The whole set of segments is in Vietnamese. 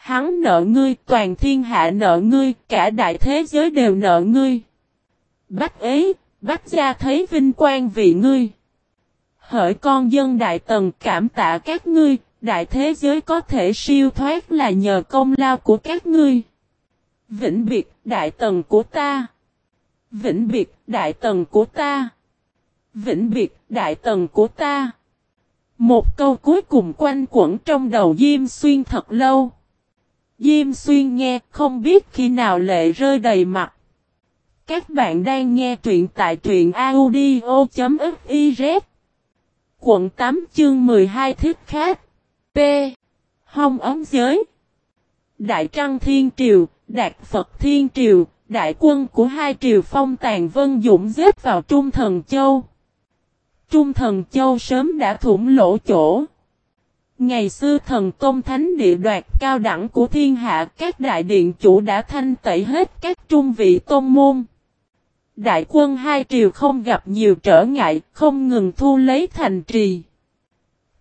Hắn nợ ngươi, toàn thiên hạ nợ ngươi, cả đại thế giới đều nợ ngươi. Bách ế, bách gia thấy vinh quang vì ngươi. Hỡi con dân đại tần cảm tạ các ngươi, đại thế giới có thể siêu thoát là nhờ công lao của các ngươi. Vĩnh biệt đại tần của ta. Vĩnh biệt đại tần của ta. Vĩnh biệt đại tần của ta. Một câu cuối cùng quanh quẩn trong đầu Diêm Xuyên thật lâu. Diêm Xuyên nghe không biết khi nào lệ rơi đầy mặt. Các bạn đang nghe truyện tại truyện audio.fiz Quận 8 chương 12 thiết khác P. Hông ống giới Đại Trăng Thiên Triều, Đạt Phật Thiên Triều, đại quân của hai triều phong tàn vân dũng giết vào Trung Thần Châu. Trung Thần Châu sớm đã thủng lỗ chỗ. Ngày xưa thần tôn thánh địa đoạt cao đẳng của thiên hạ các đại điện chủ đã thanh tẩy hết các trung vị tôn môn. Đại quân hai triều không gặp nhiều trở ngại, không ngừng thu lấy thành trì.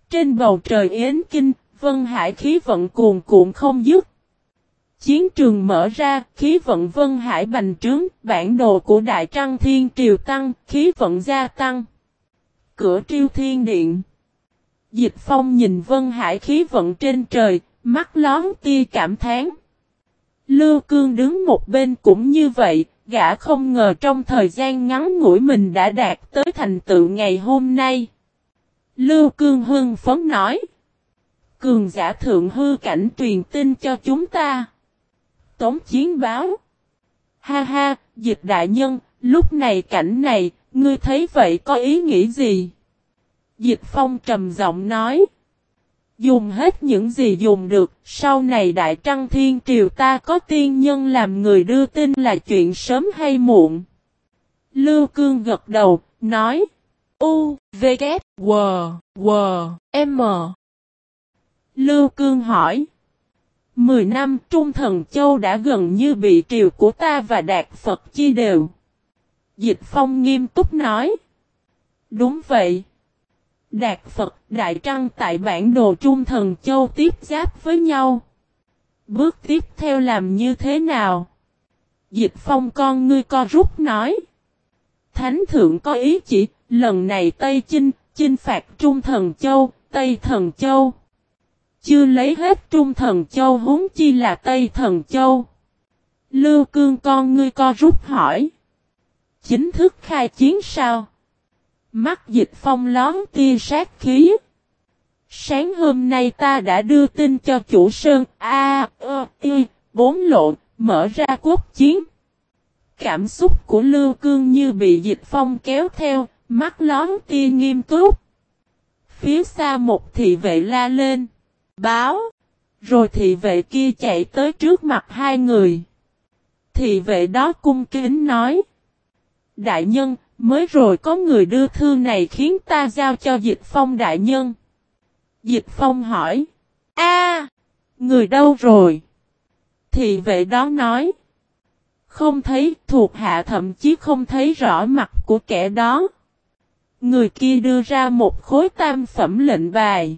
Trên bầu trời Yến Kinh, Vân Hải khí vận cuồn cuộn không dứt. Chiến trường mở ra, khí vận Vân Hải bành trướng, bản đồ của Đại Trăng Thiên Triều tăng, khí vận gia tăng. Cửa triêu thiên điện. Dịch Phong nhìn Vân Hải khí vận trên trời, mắt lón tia cảm thán. Lưu Cương đứng một bên cũng như vậy, gã không ngờ trong thời gian ngắn ngủi mình đã đạt tới thành tựu ngày hôm nay. Lưu Cương hưng phấn nói. Cường giả thượng hư cảnh truyền tin cho chúng ta. Tống chiến báo. Ha ha, dịch đại nhân, lúc này cảnh này, ngươi thấy vậy có ý nghĩ gì? Dịch phong trầm giọng nói. Dùng hết những gì dùng được, sau này Đại Trăng Thiên Triều ta có tiên nhân làm người đưa tin là chuyện sớm hay muộn. Lưu Cương gật đầu, nói. U, V, K, W, W, M. Lưu Cương hỏi. Mười năm Trung Thần Châu đã gần như bị triều của ta và Đạt Phật chi đều. Dịch Phong nghiêm túc nói. Đúng vậy. Đạt Phật Đại Trăng tại bản đồ Trung Thần Châu tiếp giáp với nhau. Bước tiếp theo làm như thế nào? Dịch phong con ngươi co rút nói. Thánh thượng có ý chỉ, lần này Tây Chinh, chinh phạt Trung Thần Châu, Tây Thần Châu. Chưa lấy hết Trung Thần Châu huống chi là Tây Thần Châu. Lưu cương con ngươi co rút hỏi. Chính thức khai chiến sao? Mắt dịch phong lón tia sát khí. Sáng hôm nay ta đã đưa tin cho chủ sơn A, ơ, y, bốn lộ, mở ra quốc chiến. Cảm xúc của Lưu Cương như bị dịch phong kéo theo, mắt lón tia nghiêm túc. Phía xa một thị vệ la lên. Báo. Rồi thị vệ kia chạy tới trước mặt hai người. Thị vệ đó cung kính nói. Đại nhân, Mới rồi có người đưa thư này khiến ta giao cho Dịch Phong đại nhân. Dịch Phong hỏi. a người đâu rồi? Thì vệ đó nói. Không thấy thuộc hạ thậm chí không thấy rõ mặt của kẻ đó. Người kia đưa ra một khối tam phẩm lệnh bài.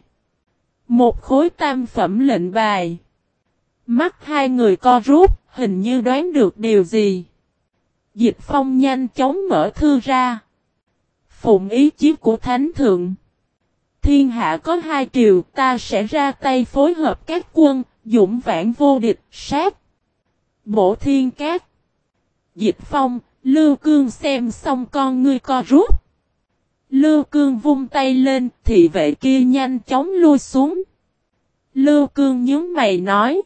Một khối tam phẩm lệnh bài. Mắt hai người co rút, hình như đoán được điều gì. Dịch phong nhanh chóng mở thư ra. Phụng ý chí của Thánh Thượng. Thiên hạ có hai triều ta sẽ ra tay phối hợp các quân, dũng vãn vô địch, sát. Bổ thiên cát. Dịch phong, Lưu Cương xem xong con ngươi co rút. Lưu Cương vung tay lên, thị vệ kia nhanh chóng lui xuống. Lưu Cương nhướng mày nói.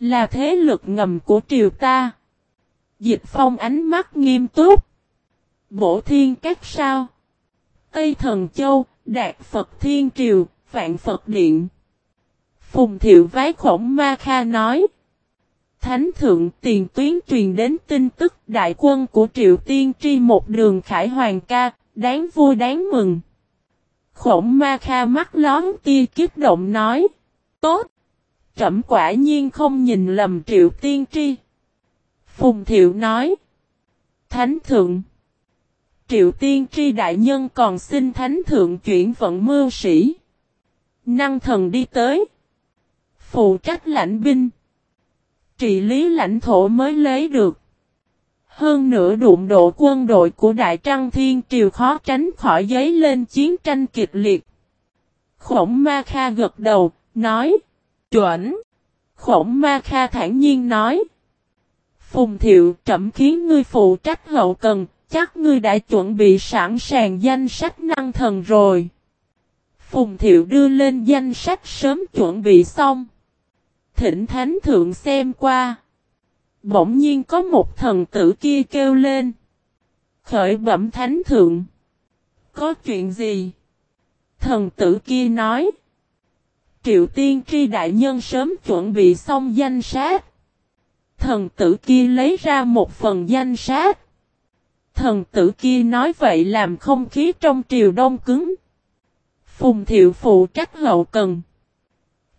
Là thế lực ngầm của triều ta. Dịch phong ánh mắt nghiêm túc. Bổ thiên các sao. Tây Thần Châu, Đạt Phật Thiên Triều, Vạn Phật Điện. Phùng Thiệu Vái Khổng Ma Kha nói. Thánh Thượng tiền tuyến truyền đến tin tức đại quân của Triệu Tiên Tri một đường khải hoàng ca, đáng vui đáng mừng. Khổng Ma Kha mắt lón tia kiếp động nói. Tốt! Trẩm quả nhiên không nhìn lầm Triệu Tiên Tri. Phùng Thiệu nói. Thánh Thượng. Triệu Tiên Tri Đại Nhân còn xin Thánh Thượng chuyển vận mưu sĩ. Năng thần đi tới. Phụ trách lãnh binh. Trị lý lãnh thổ mới lấy được. Hơn nữa đụng độ quân đội của Đại Trăng Thiên Triều khó tránh khỏi giấy lên chiến tranh kịch liệt. Khổng Ma Kha gật đầu, nói. Chuẩn. Khổng Ma Kha thản nhiên nói. Phùng Thiệu trẩm khiến ngươi phụ trách hậu cần, chắc ngươi đã chuẩn bị sẵn sàng danh sách năng thần rồi. Phùng Thiệu đưa lên danh sách sớm chuẩn bị xong. Thỉnh Thánh Thượng xem qua. Bỗng nhiên có một thần tử kia kêu lên. Khởi bẩm Thánh Thượng. Có chuyện gì? Thần tử kia nói. Triệu tiên tri đại nhân sớm chuẩn bị xong danh sách. Thần tử kia lấy ra một phần danh sách. Thần tử kia nói vậy làm không khí trong triều đông cứng. Phùng thiệu phụ trách hậu cần.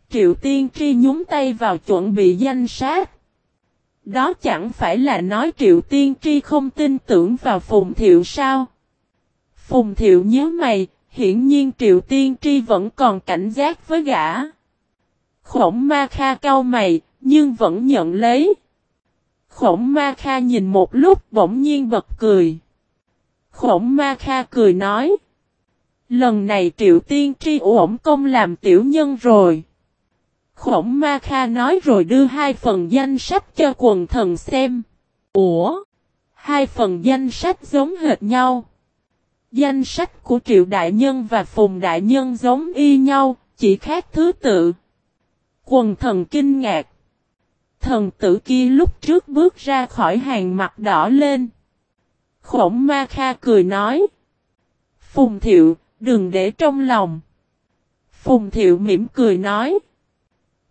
Triệu tiên tri nhúng tay vào chuẩn bị danh sách. Đó chẳng phải là nói triệu tiên tri không tin tưởng vào phùng thiệu sao? Phùng thiệu nhớ mày, hiển nhiên triệu tiên tri vẫn còn cảnh giác với gã. Khổng ma kha cao mày, nhưng vẫn nhận lấy. Khổng ma kha nhìn một lúc bỗng nhiên bật cười. Khổng ma kha cười nói. Lần này triệu tiên tri ổn công làm tiểu nhân rồi. Khổng ma kha nói rồi đưa hai phần danh sách cho quần thần xem. Ủa? Hai phần danh sách giống hệt nhau. Danh sách của triệu đại nhân và phùng đại nhân giống y nhau, chỉ khác thứ tự. Quần thần kinh ngạc. Thần tử kia lúc trước bước ra khỏi hàng mặt đỏ lên. Khổng ma kha cười nói. Phùng thiệu, đừng để trong lòng. Phùng thiệu mỉm cười nói.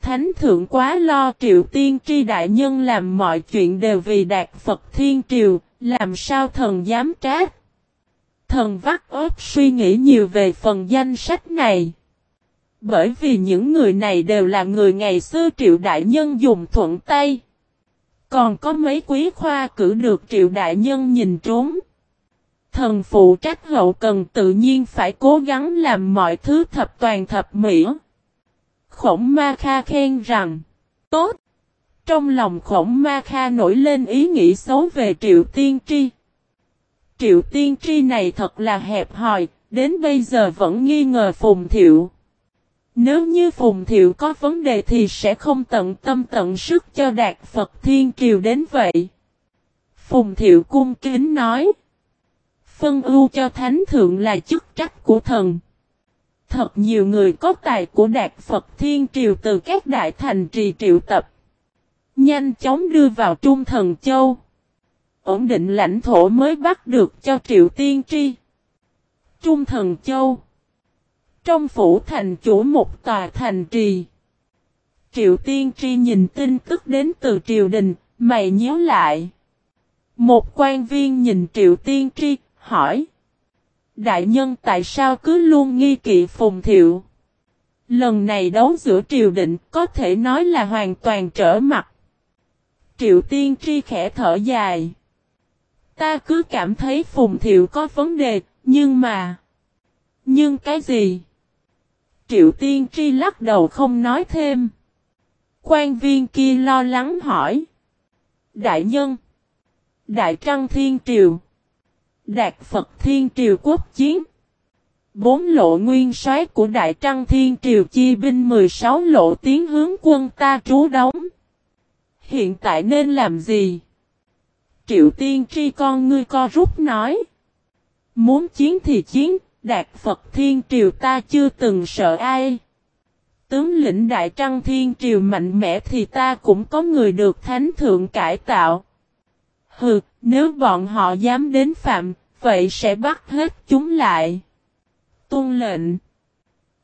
Thánh thượng quá lo triệu tiên tri đại nhân làm mọi chuyện đều vì đạt Phật thiên triều, làm sao thần dám trách. Thần vắt ớt suy nghĩ nhiều về phần danh sách này. Bởi vì những người này đều là người ngày xưa triệu đại nhân dùng thuận tay. Còn có mấy quý khoa cử được triệu đại nhân nhìn trốn. Thần phụ trách hậu cần tự nhiên phải cố gắng làm mọi thứ thập toàn thập mỹ. Khổng Ma Kha khen rằng, tốt. Trong lòng khổng Ma Kha nổi lên ý nghĩ xấu về Triệu Tiên Tri. Triệu Tiên Tri này thật là hẹp hòi, đến bây giờ vẫn nghi ngờ Phùng Thiệu. Nếu như Phùng Thiệu có vấn đề thì sẽ không tận tâm tận sức cho Đạt Phật Thiên Triều đến vậy. Phùng Thiệu cung kính nói. Phân ưu cho Thánh Thượng là chức trách của thần. Thật nhiều người có tài của Đạt Phật Thiên Triều từ các đại thành trì triệu tập. Nhanh chóng đưa vào Trung Thần Châu. Ổn định lãnh thổ mới bắt được cho Triệu Tiên Tri. Trung Thần Châu. Trong phủ thành chủ một tòa thành trì. Triệu Tiên Tri nhìn tin tức đến từ triều đình, mày nhớ lại. Một quan viên nhìn Triệu Tiên Tri, hỏi. Đại nhân tại sao cứ luôn nghi kỵ phùng thiệu? Lần này đấu giữa triều định có thể nói là hoàn toàn trở mặt. Triệu tiên tri khẽ thở dài. Ta cứ cảm thấy phùng thiệu có vấn đề, nhưng mà... Nhưng cái gì? Triệu tiên tri lắc đầu không nói thêm. Quan viên kia lo lắng hỏi. Đại nhân. Đại trăng thiên triều. Đạt Phật Thiên Triều Quốc Chiến Bốn lộ nguyên soái của Đại Trăng Thiên Triều chi binh 16 lộ tiến hướng quân ta trú đóng. Hiện tại nên làm gì? Triệu tiên tri con ngươi co rút nói. Muốn chiến thì chiến, Đạt Phật Thiên Triều ta chưa từng sợ ai. Tướng lĩnh Đại Trăng Thiên Triều mạnh mẽ thì ta cũng có người được Thánh Thượng cải tạo. Hừ, nếu bọn họ dám đến phạm, vậy sẽ bắt hết chúng lại. Tôn lệnh.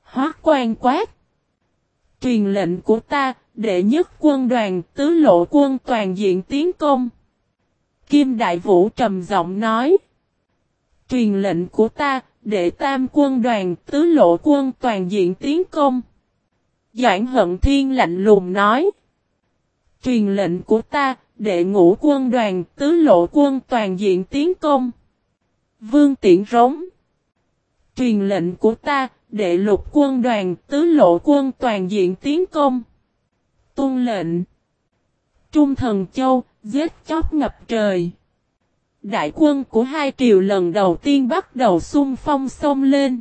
Hóa quan quát. Truyền lệnh của ta, đệ nhất quân đoàn tứ lộ quân toàn diện tiến công. Kim Đại Vũ trầm giọng nói. Truyền lệnh của ta, đệ tam quân đoàn tứ lộ quân toàn diện tiến công. Doãn hận thiên lạnh lùng nói. Truyền lệnh của ta, đệ ngũ quân đoàn tứ lộ quân toàn diện tiến công. Vương tiễn rống. Truyền lệnh của ta, đệ lục quân đoàn tứ lộ quân toàn diện tiến công. Tôn lệnh. Trung thần châu, giết chóc ngập trời. Đại quân của hai triều lần đầu tiên bắt đầu xung phong xông lên.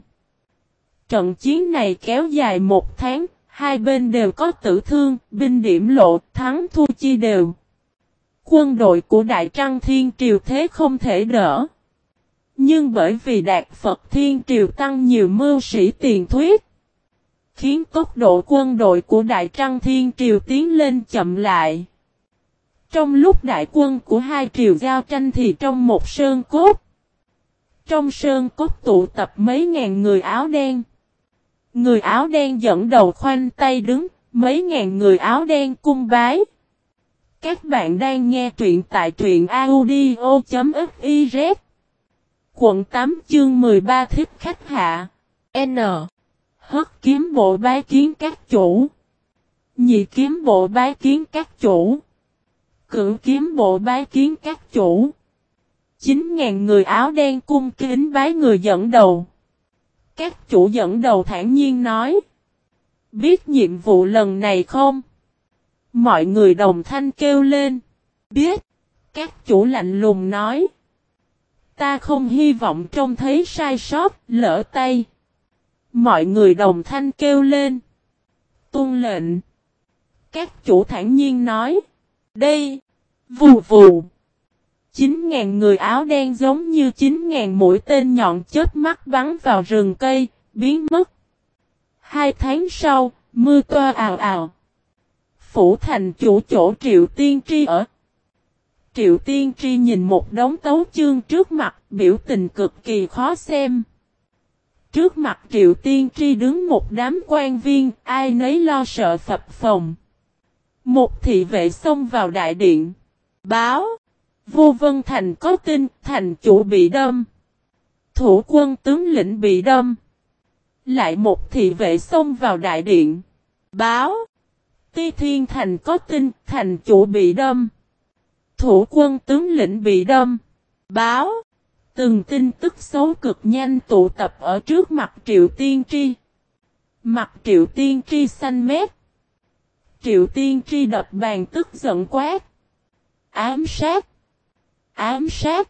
Trận chiến này kéo dài một tháng, hai bên đều có tử thương, binh điểm lộ, thắng thua chi đều. Quân đội của Đại Trăng Thiên Triều thế không thể đỡ. Nhưng bởi vì Đạt Phật Thiên Triều tăng nhiều mưu sĩ tiền thuyết, khiến tốc độ quân đội của Đại Trăng Thiên Triều tiến lên chậm lại. Trong lúc đại quân của hai triều giao tranh thì trong một sơn cốt. Trong sơn cốt tụ tập mấy ngàn người áo đen. Người áo đen dẫn đầu khoanh tay đứng, mấy ngàn người áo đen cung bái. Các bạn đang nghe truyện tại truyện audio.fiz Quận 8 chương 13 thích khách hạ N Hất kiếm bộ bái kiến các chủ Nhị kiếm bộ bái kiến các chủ cử kiếm bộ bái kiến các chủ Chín ngàn người áo đen cung kính bái người dẫn đầu Các chủ dẫn đầu thản nhiên nói Biết nhiệm vụ lần này không? Mọi người đồng thanh kêu lên. Biết. Các chủ lạnh lùng nói. Ta không hy vọng trông thấy sai sót, lỡ tay. Mọi người đồng thanh kêu lên. Tôn lệnh. Các chủ thản nhiên nói. Đây. Vù vù. Chín ngàn người áo đen giống như chín ngàn mũi tên nhọn chết mắt bắn vào rừng cây, biến mất. Hai tháng sau, mưa toa ào ào phủ thành chủ chỗ Triệu Tiên Tri ở. Triệu Tiên Tri nhìn một đống tấu chương trước mặt, biểu tình cực kỳ khó xem. Trước mặt Triệu Tiên Tri đứng một đám quan viên, ai nấy lo sợ phập phòng. Một thị vệ xông vào đại điện. Báo. Vô Vân Thành có tin, thành chủ bị đâm. Thủ quân tướng lĩnh bị đâm. Lại một thị vệ xông vào đại điện. Báo. Ti Thiên Thành có tin, thành chủ bị đâm. Thủ quân tướng lĩnh bị đâm. Báo. Từng tin tức xấu cực nhanh tụ tập ở trước mặt Triệu Tiên Tri. Mặt Triệu Tiên Tri xanh mét. Triệu Tiên Tri đập bàn tức giận quát. Ám sát. Ám sát.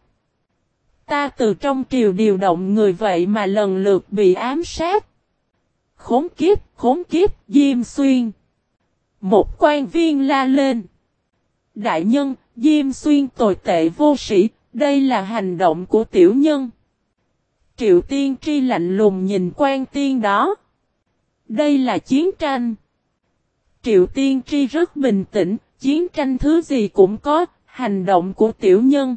Ta từ trong triều điều động người vậy mà lần lượt bị ám sát. Khốn kiếp, khốn kiếp, Diêm Xuyên. Một quan viên la lên. Đại nhân, Diêm Xuyên tồi tệ vô sĩ, đây là hành động của tiểu nhân. Triệu tiên tri lạnh lùng nhìn quan tiên đó. Đây là chiến tranh. Triệu tiên tri rất bình tĩnh, chiến tranh thứ gì cũng có, hành động của tiểu nhân.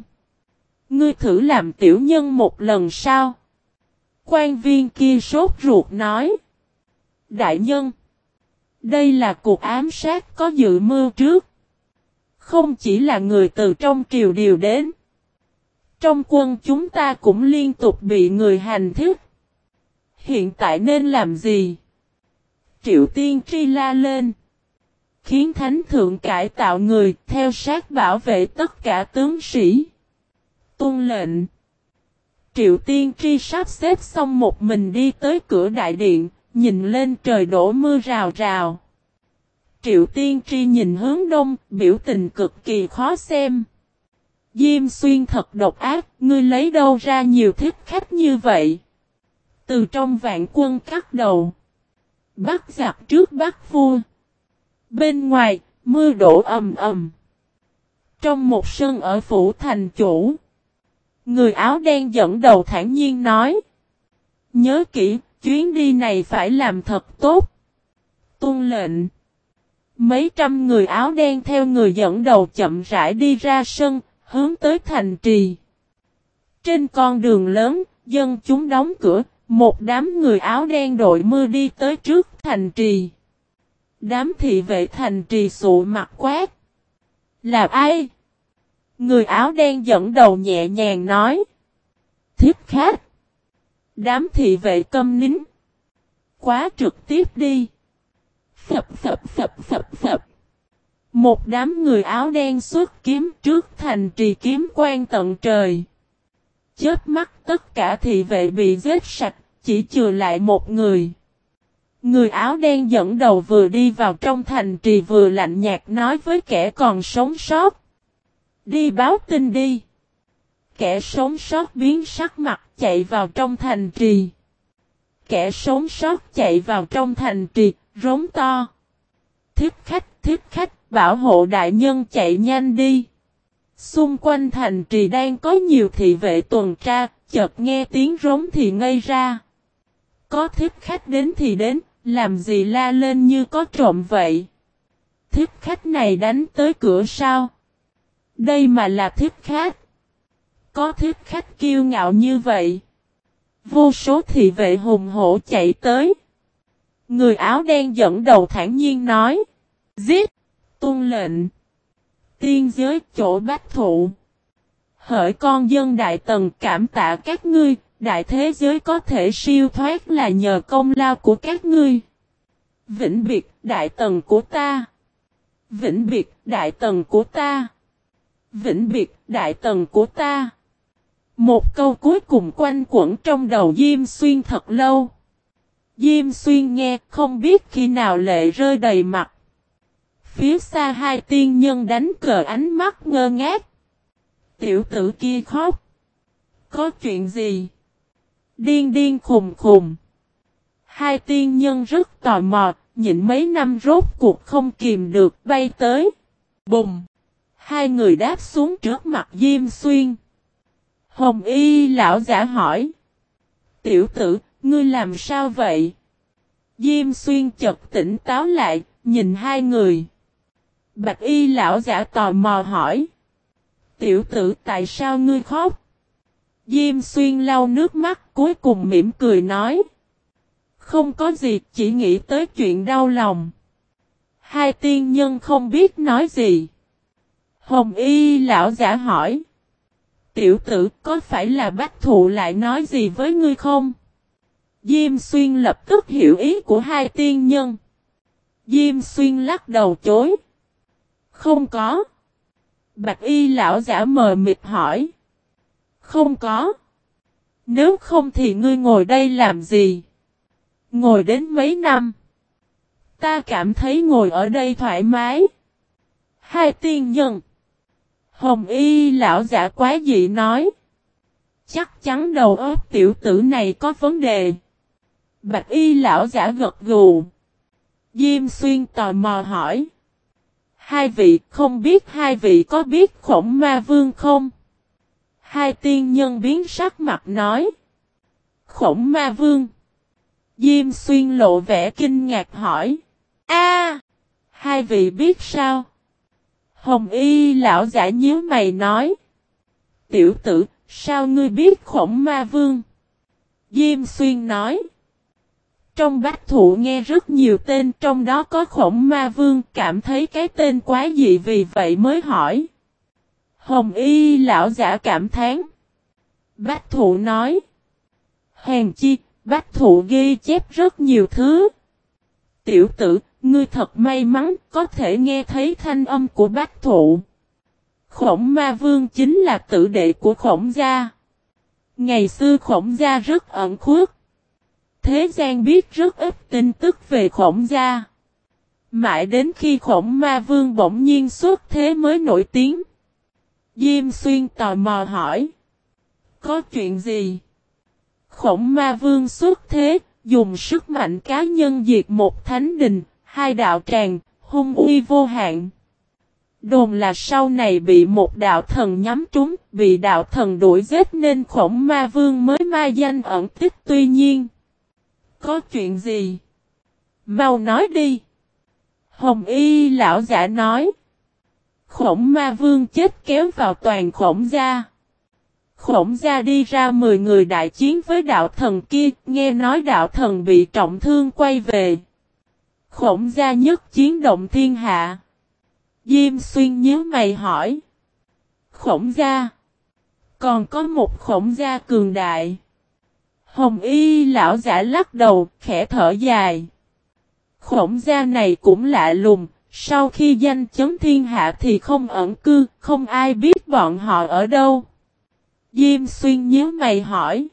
Ngươi thử làm tiểu nhân một lần sao? Quan viên kia sốt ruột nói. Đại nhân. Đây là cuộc ám sát có dự mưu trước. Không chỉ là người từ trong triều điều đến. Trong quân chúng ta cũng liên tục bị người hành thức. Hiện tại nên làm gì? Triệu tiên tri la lên. Khiến thánh thượng cải tạo người theo sát bảo vệ tất cả tướng sĩ. Tôn lệnh. Triệu tiên tri sắp xếp xong một mình đi tới cửa đại điện, nhìn lên trời đổ mưa rào rào. Triệu tiên tri nhìn hướng đông, biểu tình cực kỳ khó xem. Diêm xuyên thật độc ác, ngươi lấy đâu ra nhiều thích khách như vậy? Từ trong vạn quân cắt đầu. Bắt giặc trước bắt vua. Bên ngoài, mưa đổ ầm ầm. Trong một sân ở phủ thành chủ. Người áo đen dẫn đầu thản nhiên nói. Nhớ kỹ, chuyến đi này phải làm thật tốt. tuân lệnh. Mấy trăm người áo đen theo người dẫn đầu chậm rãi đi ra sân, hướng tới thành trì. Trên con đường lớn, dân chúng đóng cửa, một đám người áo đen đội mưa đi tới trước thành trì. Đám thị vệ thành trì sụ mặt quát. Là ai? Người áo đen dẫn đầu nhẹ nhàng nói. Thiếp khách. Đám thị vệ câm nín. Quá trực tiếp đi. Phập phập phập phập phập. Một đám người áo đen xuất kiếm trước thành trì kiếm quan tận trời. Chết mắt tất cả thị vệ bị giết sạch, chỉ trừ lại một người. Người áo đen dẫn đầu vừa đi vào trong thành trì vừa lạnh nhạt nói với kẻ còn sống sót. Đi báo tin đi. Kẻ sống sót biến sắc mặt chạy vào trong thành trì. Kẻ sống sót chạy vào trong thành trì, rống to. Thiếp khách, thiếp khách, bảo hộ đại nhân chạy nhanh đi. Xung quanh thành trì đang có nhiều thị vệ tuần tra, chợt nghe tiếng rống thì ngây ra. Có thiếp khách đến thì đến, làm gì la lên như có trộm vậy? Thiếp khách này đánh tới cửa sao? Đây mà là thiếp khách. Có thiếp khách kiêu ngạo như vậy. Vô số thị vệ hùng hổ chạy tới. Người áo đen dẫn đầu thản nhiên nói. Giết! Tuân lệnh! Tiên giới chỗ bách thụ. Hỡi con dân đại tần cảm tạ các ngươi, đại thế giới có thể siêu thoát là nhờ công lao của các ngươi. Vĩnh biệt, đại tần của ta. Vĩnh biệt, đại tần của ta. Vĩnh biệt, đại tần của ta. Một câu cuối cùng quanh quẩn trong đầu Diêm Xuyên thật lâu. Diêm Xuyên nghe, không biết khi nào lệ rơi đầy mặt. Phía xa hai tiên nhân đánh cờ ánh mắt ngơ ngác. Tiểu tử kia khóc. Có chuyện gì? Điên điên khùng khùng. Hai tiên nhân rất tò mò, nhịn mấy năm rốt cuộc không kìm được bay tới. Bùng! Hai người đáp xuống trước mặt Diêm Xuyên. Hồng Y lão giả hỏi. Tiểu tử, ngươi làm sao vậy? Diêm Xuyên chợt tỉnh táo lại, nhìn hai người. Bạch Y lão giả tò mò hỏi. Tiểu tử tại sao ngươi khóc? Diêm Xuyên lau nước mắt cuối cùng mỉm cười nói. Không có gì, chỉ nghĩ tới chuyện đau lòng. Hai tiên nhân không biết nói gì. Hồng Y lão giả hỏi. Tiểu tử có phải là bách thụ lại nói gì với ngươi không? Diêm xuyên lập tức hiểu ý của hai tiên nhân. Diêm xuyên lắc đầu chối. Không có. Bạch y lão giả mờ mịt hỏi. Không có. Nếu không thì ngươi ngồi đây làm gì? Ngồi đến mấy năm. Ta cảm thấy ngồi ở đây thoải mái. Hai tiên nhân. Hồng y lão giả quá dị nói. Chắc chắn đầu óc tiểu tử này có vấn đề. Bạch y lão giả gật gù. Diêm xuyên tò mò hỏi. Hai vị, không biết hai vị có biết khổng ma vương không? Hai tiên nhân biến sắc mặt nói. Khổng ma vương. Diêm xuyên lộ vẻ kinh ngạc hỏi. A, Hai vị biết sao? Hồng y lão giả nhíu mày nói. Tiểu tử, sao ngươi biết khổng ma vương? Diêm xuyên nói. Trong bách thụ nghe rất nhiều tên trong đó có khổng ma vương cảm thấy cái tên quá dị vì vậy mới hỏi. Hồng y lão giả cảm thán. Bách thụ nói. Hèn chi, bách thụ ghi chép rất nhiều thứ. Tiểu tử, ngươi thật may mắn có thể nghe thấy thanh âm của bách thụ. Khổng ma vương chính là tử đệ của khổng gia. Ngày xưa khổng gia rất ẩn khuất. Thế gian biết rất ít tin tức về khổng gia. Mãi đến khi khổng ma vương bỗng nhiên xuất thế mới nổi tiếng. Diêm xuyên tò mò hỏi. Có chuyện gì? Khổng ma vương xuất thế, dùng sức mạnh cá nhân diệt một thánh đình, hai đạo tràng, hung uy vô hạn. Đồn là sau này bị một đạo thần nhắm trúng, bị đạo thần đuổi giết nên khổng ma vương mới ma danh ẩn tích tuy nhiên. Có chuyện gì? Mau nói đi. Hồng y lão giả nói. Khổng ma vương chết kéo vào toàn khổng gia. Khổng gia đi ra 10 người đại chiến với đạo thần kia, nghe nói đạo thần bị trọng thương quay về. Khổng gia nhất chiến động thiên hạ. Diêm xuyên nhớ mày hỏi. Khổng gia. Còn có một khổng gia cường đại. Hồng y lão giả lắc đầu, khẽ thở dài. Khổng gia này cũng lạ lùng, sau khi danh chấn thiên hạ thì không ẩn cư, không ai biết bọn họ ở đâu. Diêm xuyên nhớ mày hỏi.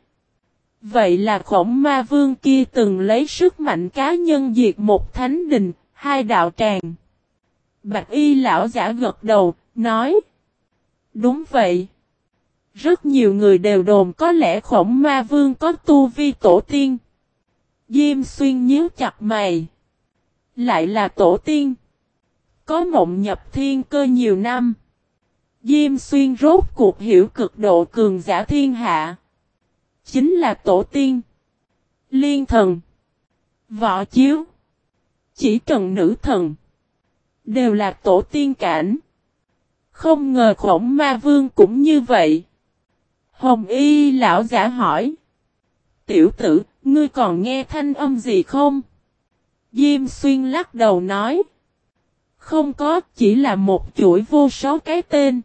Vậy là khổng ma vương kia từng lấy sức mạnh cá nhân diệt một thánh đình, hai đạo tràng. Bạch y lão giả gật đầu, nói. Đúng vậy. Rất nhiều người đều đồn có lẽ khổng ma vương có tu vi tổ tiên. Diêm xuyên nhíu chặt mày. Lại là tổ tiên. Có mộng nhập thiên cơ nhiều năm. Diêm xuyên rốt cuộc hiểu cực độ cường giả thiên hạ. Chính là tổ tiên. Liên thần. Võ chiếu. Chỉ trần nữ thần. Đều là tổ tiên cảnh. Không ngờ khổng ma vương cũng như vậy. Hồng y lão giả hỏi. Tiểu tử, ngươi còn nghe thanh âm gì không? Diêm xuyên lắc đầu nói. Không có, chỉ là một chuỗi vô số cái tên.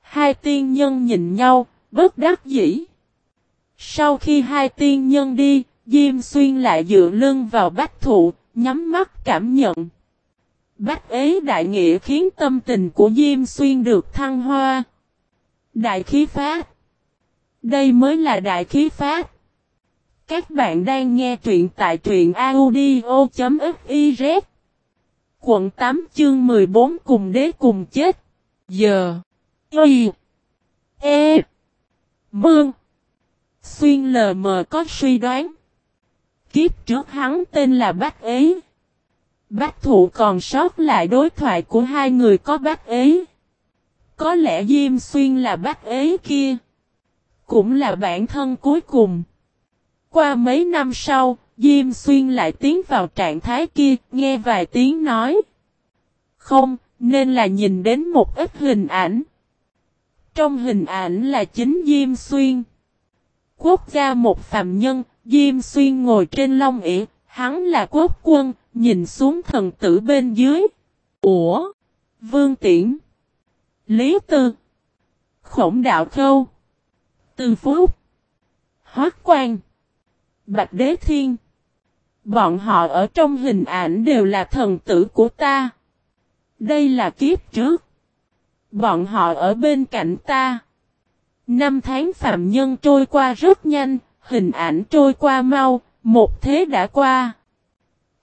Hai tiên nhân nhìn nhau, bất đắc dĩ. Sau khi hai tiên nhân đi, Diêm Xuyên lại dựa lưng vào bách thụ, nhắm mắt cảm nhận. Bách ế đại nghĩa khiến tâm tình của Diêm Xuyên được thăng hoa. Đại khí phát. Đây mới là đại khí phát. Các bạn đang nghe truyện tại truyện audio.fif Quận 8 chương 14 cùng đế cùng chết. Giờ. Y. E. Mương. Xuyên lờ mờ có suy đoán. Kiếp trước hắn tên là Bách Ế. Bách thụ còn sót lại đối thoại của hai người có Bách Ế. Có lẽ Diêm Xuyên là Bách Ế kia. Cũng là bản thân cuối cùng. Qua mấy năm sau, Diêm Xuyên lại tiến vào trạng thái kia, nghe vài tiếng nói. Không, nên là nhìn đến một ít hình ảnh. Trong hình ảnh là chính Diêm Xuyên. Quốc gia một phạm nhân, Diêm Xuyên ngồi trên long ỉa, hắn là quốc quân, nhìn xuống thần tử bên dưới. Ủa? Vương Tiễn Lý Tư Khổng Đạo Khâu Từ Phúc Hót Quan Bạch Đế Thiên Bọn họ ở trong hình ảnh đều là thần tử của ta. Đây là kiếp trước. Bọn họ ở bên cạnh ta. Năm tháng phạm nhân trôi qua rất nhanh, hình ảnh trôi qua mau, một thế đã qua.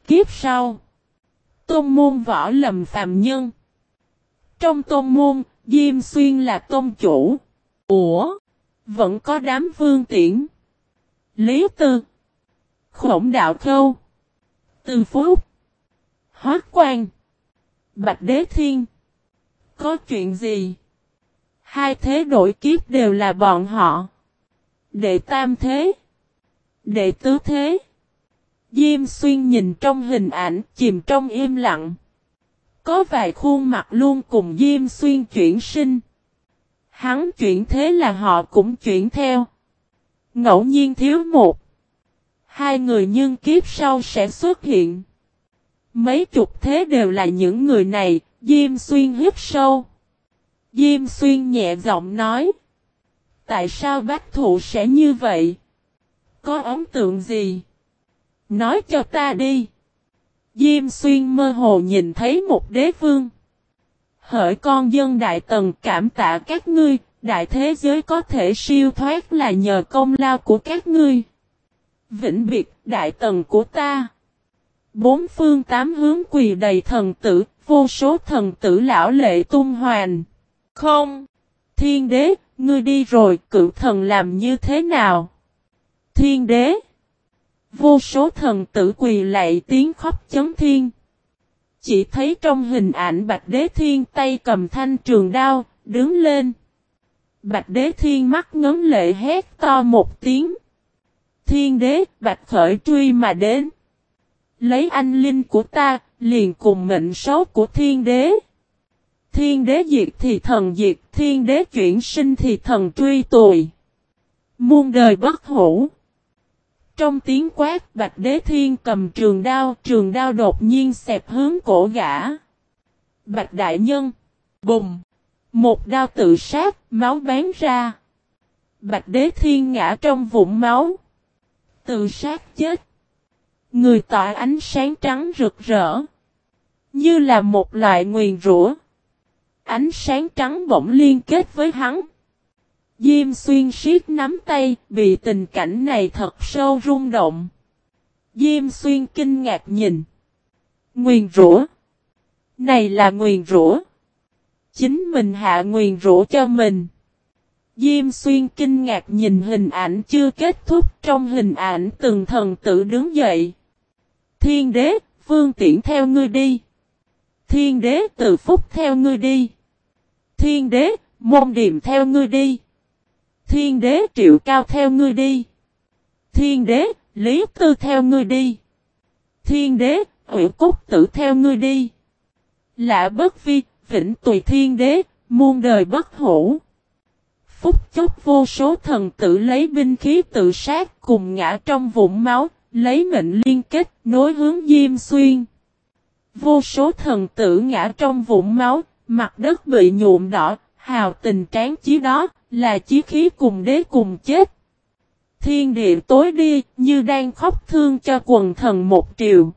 Kiếp sau. Tôn môn võ lầm phạm nhân. Trong tôn môn, Diêm Xuyên là tôn chủ. Ủa? Vẫn có đám vương tiễn. Lý Tư. Khổng đạo khâu. Từ Phúc. hóa quan. Bạch Đế Thiên. Có chuyện gì? Hai thế đổi kiếp đều là bọn họ. Đệ tam thế. Đệ tứ thế. Diêm xuyên nhìn trong hình ảnh, chìm trong im lặng. Có vài khuôn mặt luôn cùng Diêm xuyên chuyển sinh. Hắn chuyển thế là họ cũng chuyển theo. Ngẫu nhiên thiếu một. Hai người nhưng kiếp sau sẽ xuất hiện. Mấy chục thế đều là những người này, Diêm Xuyên hít sâu. Diêm Xuyên nhẹ giọng nói. Tại sao bác thụ sẽ như vậy? Có ấn tượng gì? Nói cho ta đi. Diêm Xuyên mơ hồ nhìn thấy một đế vương. Hỡi con dân đại tần cảm tạ các ngươi, đại thế giới có thể siêu thoát là nhờ công lao của các ngươi. Vĩnh biệt đại tần của ta. Bốn phương tám hướng quỳ đầy thần tử, vô số thần tử lão lệ tung hoàn. Không. Thiên đế, ngươi đi rồi, cựu thần làm như thế nào? Thiên đế. Vô số thần tử quỳ lạy tiếng khóc chấn thiên. Chỉ thấy trong hình ảnh Bạch Đế Thiên tay cầm thanh trường đao, đứng lên. Bạch Đế Thiên mắt ngấn lệ hét to một tiếng. Thiên đế, Bạch Khởi truy mà đến. Lấy anh linh của ta, liền cùng mệnh số của thiên đế. Thiên đế diệt thì thần diệt, thiên đế chuyển sinh thì thần truy tùy. Muôn đời bất hủ. Trong tiếng quát bạch đế thiên cầm trường đao, trường đao đột nhiên xẹp hướng cổ gã. Bạch đại nhân. Bùng. Một đao tự sát, máu bán ra. Bạch đế thiên ngã trong vũng máu. Tự sát chết. Người tỏa ánh sáng trắng rực rỡ. Như là một loại nguyền rủa. Ánh sáng trắng bỗng liên kết với hắn. Diêm xuyên siết nắm tay, bị tình cảnh này thật sâu rung động. Diêm xuyên kinh ngạc nhìn. Nguyền rủa. Này là nguyền rủa. Chính mình hạ nguyền rủa cho mình. Diêm xuyên kinh ngạc nhìn hình ảnh chưa kết thúc trong hình ảnh từng thần tử đứng dậy. Thiên đế, vương tiễn theo ngươi đi. Thiên đế tự phúc theo ngươi đi. Thiên đế, môn điềm theo ngươi đi. Thiên đế triệu cao theo ngươi đi. Thiên đế, lý tư theo ngươi đi. Thiên đế, ủy cúc tử theo ngươi đi. Lạ bất vi, vĩnh tùy thiên đế, muôn đời bất hủ. Phúc chốc vô số thần tử lấy binh khí tự sát cùng ngã trong vũng máu, lấy mệnh liên kết nối hướng Diêm Xuyên. Vô số thần tử ngã trong vũng máu, mặt đất bị nhuộm đỏ, hào tình tráng chí đó, là chí khí cùng đế cùng chết. Thiên địa tối đi, như đang khóc thương cho quần thần một triều.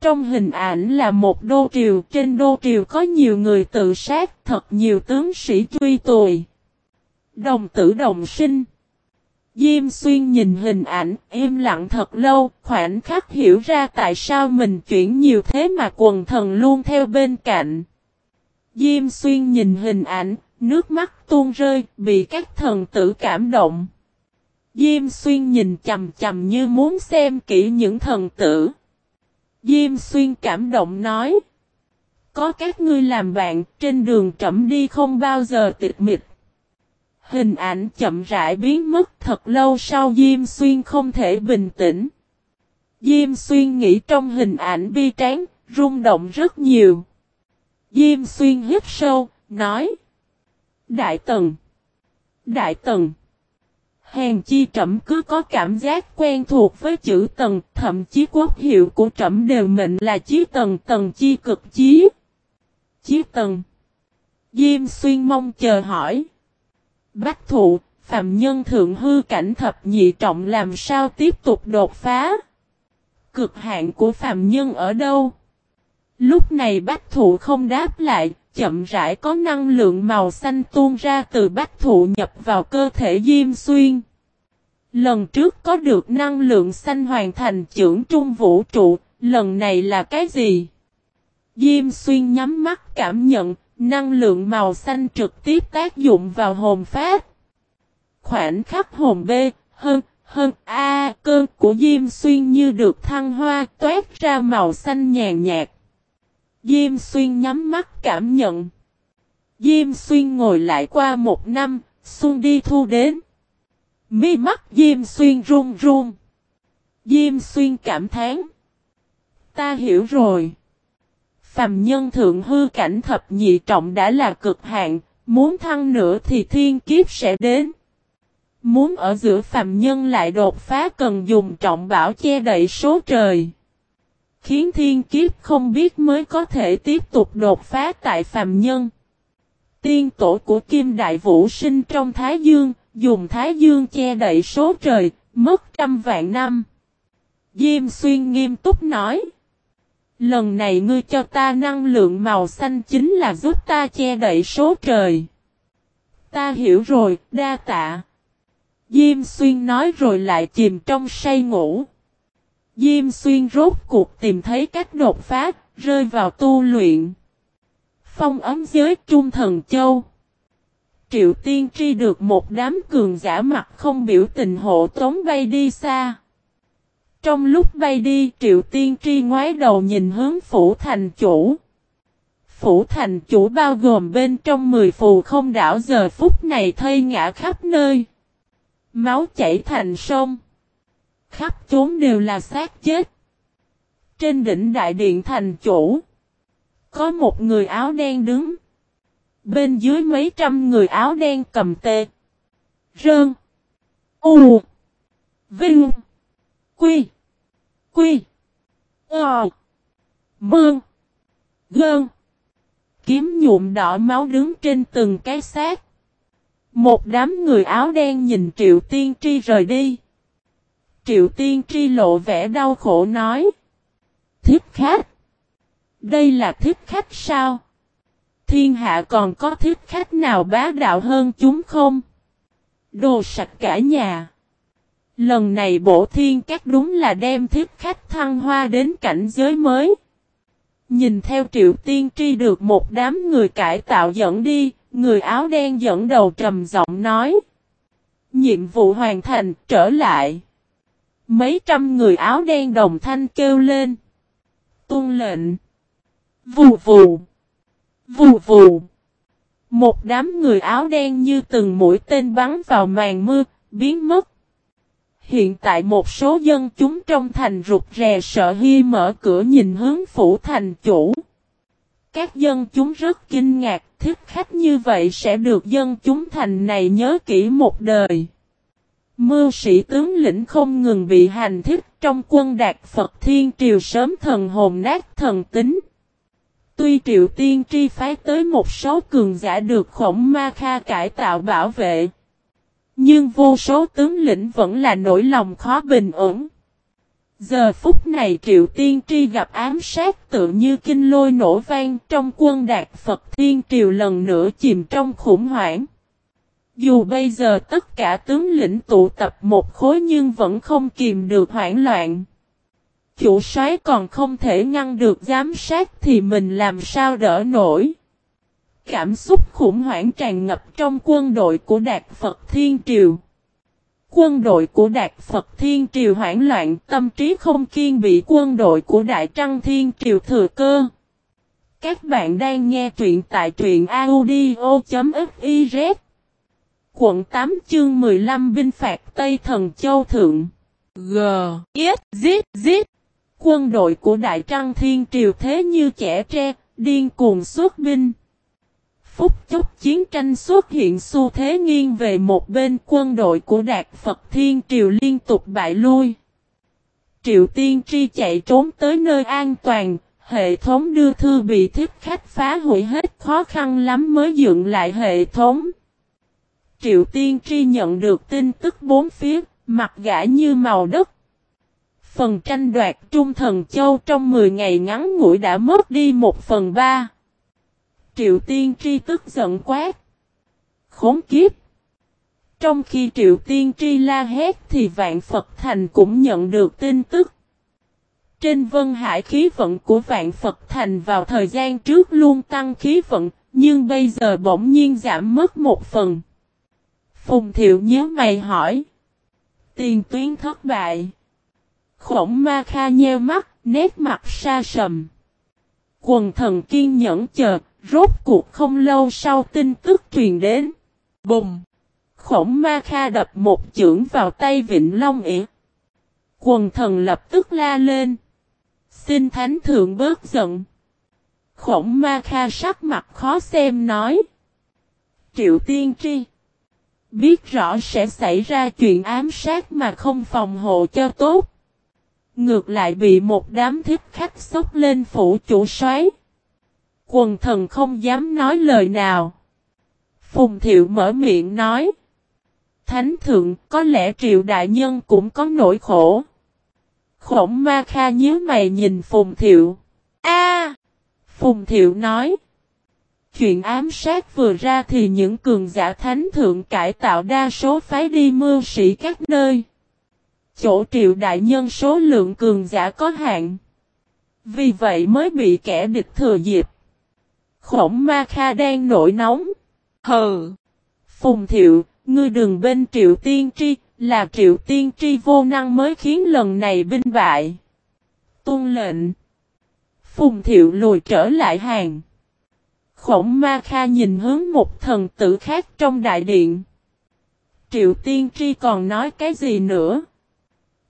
Trong hình ảnh là một đô triều, trên đô triều có nhiều người tự sát, thật nhiều tướng sĩ truy tùy. Đồng tử đồng sinh. Diêm xuyên nhìn hình ảnh, im lặng thật lâu, khoảnh khắc hiểu ra tại sao mình chuyển nhiều thế mà quần thần luôn theo bên cạnh. Diêm xuyên nhìn hình ảnh, nước mắt tuôn rơi, bị các thần tử cảm động. Diêm xuyên nhìn chầm chầm như muốn xem kỹ những thần tử. Diêm xuyên cảm động nói. Có các ngươi làm bạn, trên đường trẩm đi không bao giờ tịch mịch. Hình ảnh chậm rãi biến mất thật lâu sau Diêm Xuyên không thể bình tĩnh. Diêm Xuyên nghĩ trong hình ảnh bi tráng, rung động rất nhiều. Diêm Xuyên hít sâu, nói. Đại Tần. Đại Tần. Hèn chi trẩm cứ có cảm giác quen thuộc với chữ Tần, thậm chí quốc hiệu của trẩm đều mệnh là chí Tần Tần chi cực chí. Chí Tần. Diêm Xuyên mong chờ hỏi. Bách thụ, phạm nhân thượng hư cảnh thập nhị trọng làm sao tiếp tục đột phá? Cực hạn của phạm nhân ở đâu? Lúc này bách thụ không đáp lại, chậm rãi có năng lượng màu xanh tuôn ra từ bách thụ nhập vào cơ thể Diêm Xuyên. Lần trước có được năng lượng xanh hoàn thành trưởng trung vũ trụ, lần này là cái gì? Diêm Xuyên nhắm mắt cảm nhận, Năng lượng màu xanh trực tiếp tác dụng vào hồn phát. Khoảnh khắc hồn B, hơn, hơn A, cơn của Diêm Xuyên như được thăng hoa toát ra màu xanh nhàn nhạt. Diêm Xuyên nhắm mắt cảm nhận. Diêm Xuyên ngồi lại qua một năm, xuân đi thu đến. Mi mắt Diêm Xuyên run run. Diêm Xuyên cảm thán. Ta hiểu rồi. Phàm nhân thượng hư cảnh thập nhị trọng đã là cực hạn, muốn thăng nữa thì thiên kiếp sẽ đến. Muốn ở giữa phàm nhân lại đột phá cần dùng trọng bảo che đậy số trời. Khiến thiên kiếp không biết mới có thể tiếp tục đột phá tại phàm nhân. Tiên tổ của Kim Đại Vũ sinh trong Thái Dương, dùng Thái Dương che đậy số trời, mất trăm vạn năm. Diêm Xuyên nghiêm túc nói. Lần này ngươi cho ta năng lượng màu xanh chính là giúp ta che đậy số trời. Ta hiểu rồi, đa tạ. Diêm xuyên nói rồi lại chìm trong say ngủ. Diêm xuyên rốt cuộc tìm thấy cách đột phá, rơi vào tu luyện. Phong ấm giới trung thần châu. Triệu tiên tri được một đám cường giả mặt không biểu tình hộ tống bay đi xa. Trong lúc bay đi, triệu tiên tri ngoái đầu nhìn hướng phủ thành chủ. Phủ thành chủ bao gồm bên trong mười phù không đảo giờ phút này thây ngã khắp nơi. Máu chảy thành sông. Khắp chốn đều là xác chết. Trên đỉnh đại điện thành chủ. Có một người áo đen đứng. Bên dưới mấy trăm người áo đen cầm tê. Rơn. U. Vinh. Quy. Quy. Ờ. Bương. Gơn. Kiếm nhuộm đỏ máu đứng trên từng cái xác. Một đám người áo đen nhìn Triệu Tiên Tri rời đi. Triệu Tiên Tri lộ vẻ đau khổ nói. Thiếp khách. Đây là thiếp khách sao? Thiên hạ còn có thiếp khách nào bá đạo hơn chúng không? Đồ sạch cả nhà. Lần này bổ thiên các đúng là đem thiết khách thăng hoa đến cảnh giới mới. Nhìn theo triệu tiên tri được một đám người cải tạo dẫn đi, người áo đen dẫn đầu trầm giọng nói. Nhiệm vụ hoàn thành, trở lại. Mấy trăm người áo đen đồng thanh kêu lên. Tuân lệnh. Vù vù. Vù vù. Một đám người áo đen như từng mũi tên bắn vào màn mưa, biến mất. Hiện tại một số dân chúng trong thành rụt rè sợ hi mở cửa nhìn hướng phủ thành chủ. Các dân chúng rất kinh ngạc, thích khách như vậy sẽ được dân chúng thành này nhớ kỹ một đời. Mưu sĩ tướng lĩnh không ngừng bị hành thích trong quân đạt Phật Thiên Triều sớm thần hồn nát thần tính. Tuy Triệu Tiên tri phái tới một số cường giả được khổng ma kha cải tạo bảo vệ. Nhưng vô số tướng lĩnh vẫn là nỗi lòng khó bình ổn. Giờ phút này Triệu Tiên Tri gặp ám sát tự như kinh lôi nổ vang trong quân đạt Phật Thiên Triều lần nữa chìm trong khủng hoảng. Dù bây giờ tất cả tướng lĩnh tụ tập một khối nhưng vẫn không kìm được hoảng loạn. Chủ soái còn không thể ngăn được giám sát thì mình làm sao đỡ nổi. Cảm xúc khủng hoảng tràn ngập trong quân đội của Đạt Phật Thiên Triều. Quân đội của Đạt Phật Thiên Triều hoảng loạn tâm trí không kiên bị quân đội của Đại Trăng Thiên Triều thừa cơ. Các bạn đang nghe truyện tại truyện audio.fiz Quận 8 chương 15 binh phạt Tây Thần Châu Thượng G. S. Z. Z. Quân đội của Đại Trăng Thiên Triều thế như trẻ tre, điên cuồng xuất binh. Phút chốc chiến tranh xuất hiện xu thế nghiêng về một bên quân đội của Đạt Phật Thiên Triều liên tục bại lui. Triệu Tiên Tri chạy trốn tới nơi an toàn, hệ thống đưa thư bị thiết khách phá hủy hết khó khăn lắm mới dựng lại hệ thống. Triệu Tiên Tri nhận được tin tức bốn phía, mặt gã như màu đất. Phần tranh đoạt Trung Thần Châu trong 10 ngày ngắn ngủi đã mất đi một phần ba. Triệu Tiên Tri tức giận quát. Khốn kiếp! Trong khi Triệu Tiên Tri la hét thì Vạn Phật Thành cũng nhận được tin tức. Trên vân hải khí vận của Vạn Phật Thành vào thời gian trước luôn tăng khí vận, nhưng bây giờ bỗng nhiên giảm mất một phần. Phùng Thiệu nhớ mày hỏi. Tiền tuyến thất bại. Khổng ma kha nheo mắt, nét mặt xa sầm. Quần thần kiên nhẫn chờ, rốt cuộc không lâu sau tin tức truyền đến. Bùng! Khổng ma kha đập một chưởng vào tay Vịnh Long ỉa. Quần thần lập tức la lên. Xin thánh thượng bớt giận. Khổng ma kha sắc mặt khó xem nói. Triệu tiên tri. Biết rõ sẽ xảy ra chuyện ám sát mà không phòng hộ cho tốt. Ngược lại bị một đám thiết khách sốc lên phủ chủ xoáy Quần thần không dám nói lời nào. Phùng thiệu mở miệng nói. Thánh thượng, có lẽ triệu đại nhân cũng có nỗi khổ. Khổng ma kha nhớ mày nhìn Phùng thiệu. A Phùng thiệu nói. Chuyện ám sát vừa ra thì những cường giả thánh thượng cải tạo đa số phái đi mưu sĩ các nơi. Chỗ triệu đại nhân số lượng cường giả có hạn. Vì vậy mới bị kẻ địch thừa dịp. Khổng ma kha đang nổi nóng. Hừ. Phùng thiệu, ngươi đừng bên triệu tiên tri, là triệu tiên tri vô năng mới khiến lần này binh bại. Tôn lệnh. Phùng thiệu lùi trở lại hàng. Khổng ma kha nhìn hướng một thần tử khác trong đại điện. Triệu tiên tri còn nói cái gì nữa?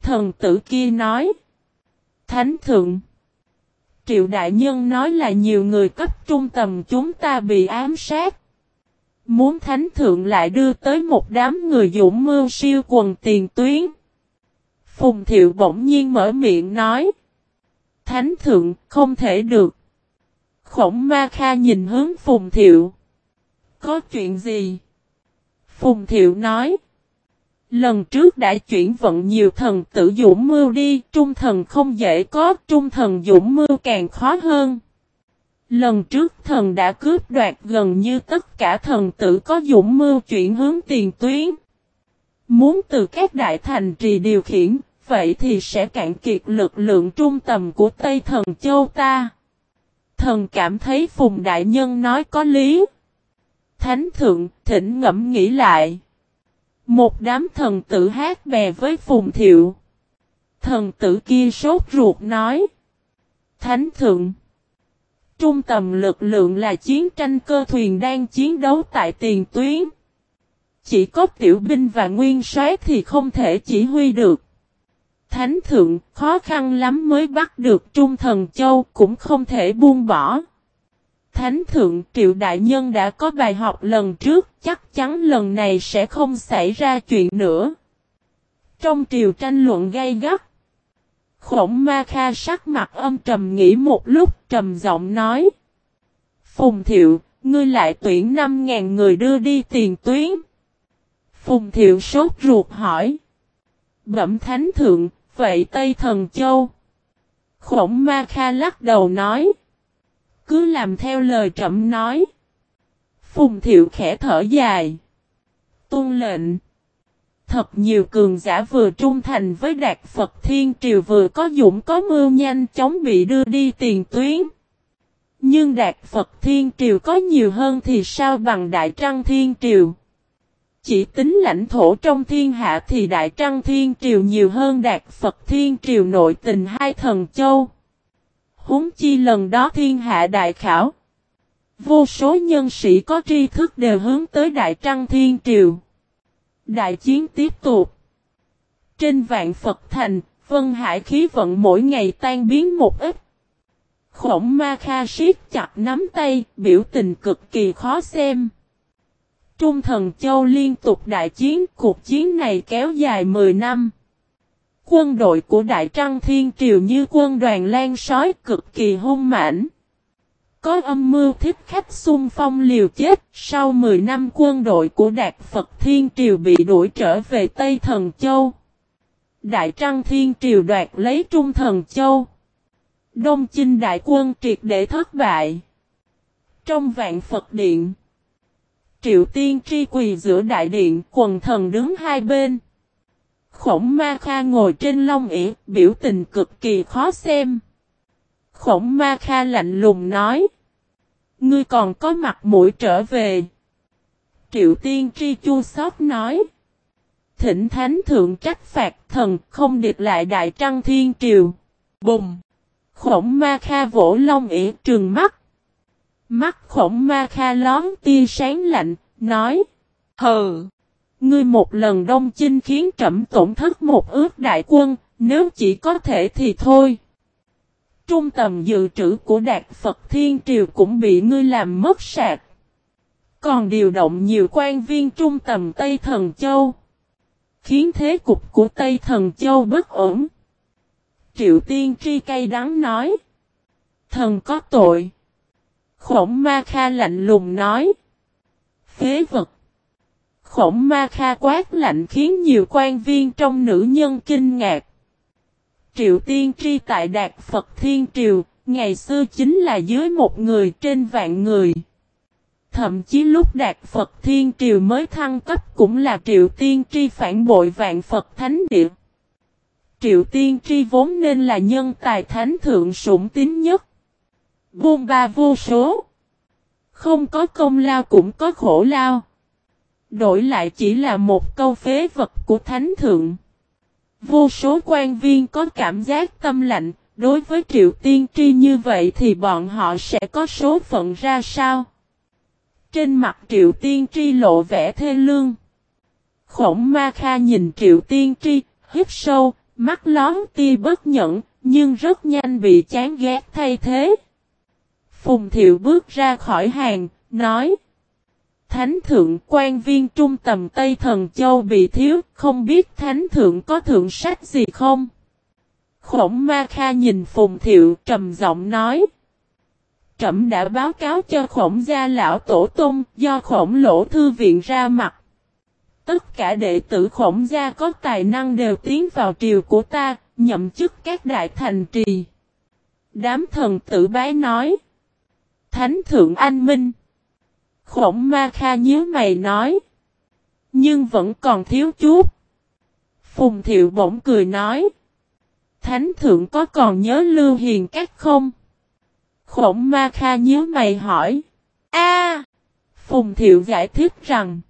Thần tử kia nói. Thánh thượng. Triệu đại nhân nói là nhiều người cấp trung tầm chúng ta bị ám sát. Muốn thánh thượng lại đưa tới một đám người dũng mưu siêu quần tiền tuyến. Phùng thiệu bỗng nhiên mở miệng nói. Thánh thượng, không thể được. Khổng ma kha nhìn hướng phùng thiệu. Có chuyện gì? Phùng thiệu nói. Lần trước đã chuyển vận nhiều thần tử dũng mưu đi, trung thần không dễ có, trung thần dũng mưu càng khó hơn. Lần trước thần đã cướp đoạt gần như tất cả thần tử có dũng mưu chuyển hướng tiền tuyến. Muốn từ các đại thành trì điều khiển, vậy thì sẽ cạn kiệt lực lượng trung tầm của Tây Thần Châu ta. Thần cảm thấy Phùng Đại Nhân nói có lý. Thánh Thượng, thỉnh ngẫm nghĩ lại. Một đám thần tử hát bè với Phùng Thiệu. Thần tử kia sốt ruột nói. Thánh Thượng. Trung tầm lực lượng là chiến tranh cơ thuyền đang chiến đấu tại tiền tuyến. Chỉ có tiểu binh và nguyên soái thì không thể chỉ huy được. Thánh thượng, khó khăn lắm mới bắt được Trung Thần Châu cũng không thể buông bỏ. Thánh thượng triệu đại nhân đã có bài học lần trước chắc chắn lần này sẽ không xảy ra chuyện nữa. Trong triều tranh luận gay gắt. Khổng ma kha sắc mặt âm trầm nghĩ một lúc trầm giọng nói. Phùng thiệu, ngươi lại tuyển 5.000 người đưa đi tiền tuyến. Phùng thiệu sốt ruột hỏi. Bẩm thánh thượng, vậy Tây Thần Châu. Khổng ma kha lắc đầu nói. Cứ làm theo lời trẫm nói. Phùng thiệu khẽ thở dài. Tôn lệnh. Thật nhiều cường giả vừa trung thành với Đạt Phật Thiên Triều vừa có dũng có mưu nhanh chóng bị đưa đi tiền tuyến. Nhưng Đạt Phật Thiên Triều có nhiều hơn thì sao bằng Đại Trăng Thiên Triều? Chỉ tính lãnh thổ trong thiên hạ thì Đại Trăng Thiên Triều nhiều hơn Đạt Phật Thiên Triều nội tình hai thần châu. Húng chi lần đó thiên hạ đại khảo. Vô số nhân sĩ có tri thức đều hướng tới Đại Trăng Thiên Triều. Đại chiến tiếp tục. Trên vạn Phật Thành, Vân Hải khí vận mỗi ngày tan biến một ít. Khổng Ma Kha siết chặt nắm tay, biểu tình cực kỳ khó xem. Trung Thần Châu liên tục đại chiến, cuộc chiến này kéo dài 10 năm. Quân đội của Đại Trăng Thiên Triều như quân đoàn lan sói cực kỳ hung mãnh. Có âm mưu thích khách xung phong liều chết, sau 10 năm quân đội của Đạt Phật Thiên Triều bị đuổi trở về Tây Thần Châu. Đại Trăng Thiên Triều đoạt lấy Trung Thần Châu. Đông Chinh Đại quân triệt để thất bại. Trong vạn Phật Điện, Triệu Tiên tri quỳ giữa đại điện, quần thần đứng hai bên. Khổng Ma Kha ngồi trên long ỉa, biểu tình cực kỳ khó xem. Khổng Ma Kha lạnh lùng nói. Ngươi còn có mặt mũi trở về. Triệu Tiên tri chua xót nói. Thỉnh Thánh Thượng trách phạt thần không địch lại Đại Trăng Thiên Triều. Bùng! Khổng Ma Kha vỗ long ỉa trừng mắt. Mắt khổng ma kha lón tia sáng lạnh, nói. Hừ! Ngươi một lần đông chinh khiến trẫm tổn thất một ước đại quân, nếu chỉ có thể thì thôi. Trung tầm dự trữ của Đạt Phật Thiên Triều cũng bị ngươi làm mất sạc. Còn điều động nhiều quan viên trung tầm Tây Thần Châu. Khiến thế cục của Tây Thần Châu bất ổn. Triệu Tiên Tri cay đắng nói. Thần có tội. Khổng Ma Kha lạnh lùng nói. Phế vật. Khổng Ma Kha quát lạnh khiến nhiều quan viên trong nữ nhân kinh ngạc. Triệu Tiên Tri tại Đạt Phật Thiên Triều, ngày xưa chính là dưới một người trên vạn người. Thậm chí lúc Đạt Phật Thiên Triều mới thăng cấp cũng là Triệu Tiên Tri phản bội vạn Phật Thánh Địa. Triệu Tiên Tri vốn nên là nhân tài thánh thượng sủng tín nhất. Buôn ba vô số. Không có công lao cũng có khổ lao. Đổi lại chỉ là một câu phế vật của thánh thượng. Vô số quan viên có cảm giác tâm lạnh, đối với triệu tiên tri như vậy thì bọn họ sẽ có số phận ra sao? Trên mặt triệu tiên tri lộ vẻ thê lương. Khổng ma kha nhìn triệu tiên tri, hít sâu, mắt lón tia bất nhẫn, nhưng rất nhanh bị chán ghét thay thế. Phùng Thiệu bước ra khỏi hàng, nói. Thánh thượng quan viên trung tầm Tây Thần Châu bị thiếu, không biết thánh thượng có thượng sách gì không? Khổng Ma Kha nhìn Phùng Thiệu trầm giọng nói. Trẩm đã báo cáo cho khổng gia lão tổ tung do khổng lỗ thư viện ra mặt. Tất cả đệ tử khổng gia có tài năng đều tiến vào triều của ta, nhậm chức các đại thành trì. Đám thần tử bái nói. Thánh thượng anh minh. Khổng ma kha nhớ mày nói. Nhưng vẫn còn thiếu chút. Phùng Thiệu bỗng cười nói. Thánh thượng có còn nhớ Lưu Hiền Các không? Khổng Ma Kha nhớ mày hỏi. A Phùng Thiệu giải thích rằng.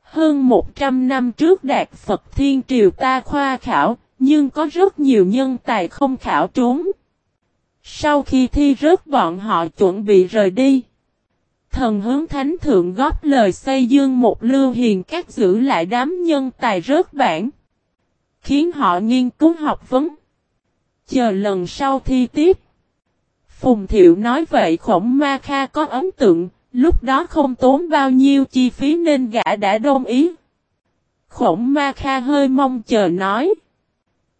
Hơn 100 năm trước Đạt Phật Thiên Triều ta khoa khảo, nhưng có rất nhiều nhân tài không khảo trúng. Sau khi thi rớt bọn họ chuẩn bị rời đi. Thần hướng thánh thượng góp lời xây dương một lưu hiền các giữ lại đám nhân tài rớt bản. Khiến họ nghiên cứu học vấn. Chờ lần sau thi tiếp. Phùng Thiệu nói vậy khổng ma kha có ấn tượng, lúc đó không tốn bao nhiêu chi phí nên gã đã đồng ý. Khổng ma kha hơi mong chờ nói.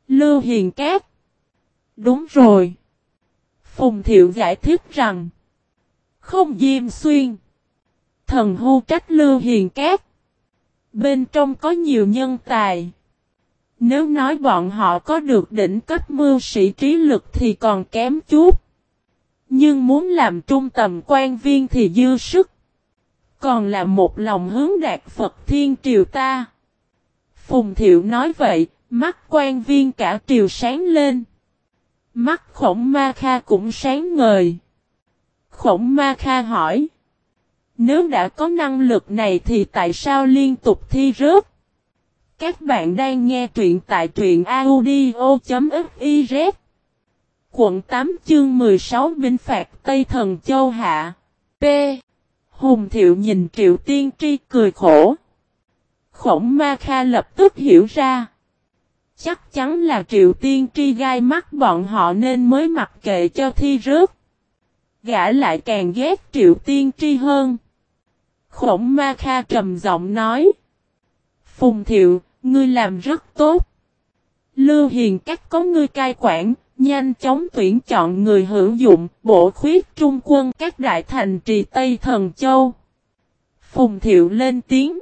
Lưu Hiền Cát. Đúng rồi. Phùng Thiệu giải thích rằng. Không diêm xuyên. Thần hô trách Lưu Hiền Cát. Bên trong có nhiều nhân tài. Nếu nói bọn họ có được đỉnh cấp mưu sĩ trí lực thì còn kém chút. Nhưng muốn làm trung tầm quan viên thì dư sức. Còn là một lòng hướng đạt Phật Thiên Triều ta. Phùng Thiệu nói vậy, mắt quan viên cả triều sáng lên. Mắt khổng ma kha cũng sáng ngời. Khổng ma kha hỏi. Nếu đã có năng lực này thì tại sao liên tục thi rớt? Các bạn đang nghe truyện tại truyện audio.fiz Quận 8 chương 16 Binh phạt Tây Thần Châu Hạ P. Hùng Thiệu nhìn Triệu Tiên Tri cười khổ. Khổng Ma Kha lập tức hiểu ra. Chắc chắn là Triệu Tiên Tri gai mắt bọn họ nên mới mặc kệ cho thi rớt. Gã lại càng ghét Triệu Tiên Tri hơn. Khổng Ma Kha trầm giọng nói. Phùng Thiệu, ngươi làm rất tốt. Lưu Hiền Các có ngươi cai quản, nhanh chóng tuyển chọn người hữu dụng, bổ khuyết trung quân các đại thành trì Tây Thần Châu. Phùng Thiệu lên tiếng.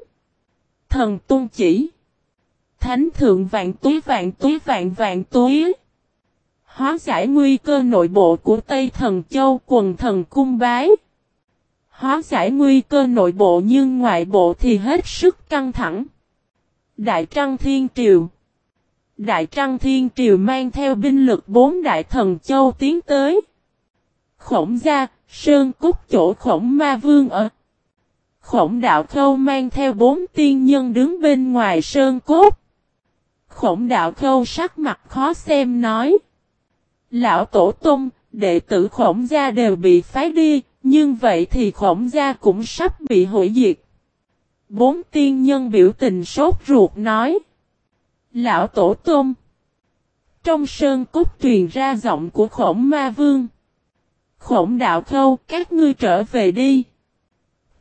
Thần tôn chỉ. Thánh thượng vạn túi vạn túi vạn vạn túi. Hóa giải nguy cơ nội bộ của Tây Thần Châu quần thần cung bái. Hóa giải nguy cơ nội bộ nhưng ngoại bộ thì hết sức căng thẳng. Đại Trăng Thiên Triều Đại Trăng Thiên Triều mang theo binh lực bốn đại thần châu tiến tới. Khổng gia, Sơn Cúc chỗ khổng ma vương ở. Khổng đạo khâu mang theo bốn tiên nhân đứng bên ngoài Sơn Cốt. Khổng đạo khâu sắc mặt khó xem nói. Lão Tổ Tông, đệ tử khổng gia đều bị phái đi, nhưng vậy thì khổng gia cũng sắp bị hủy diệt. Bốn tiên nhân biểu tình sốt ruột nói. Lão Tổ Tông. Trong sơn cốt truyền ra giọng của khổng ma vương. Khổng đạo khâu, các ngươi trở về đi.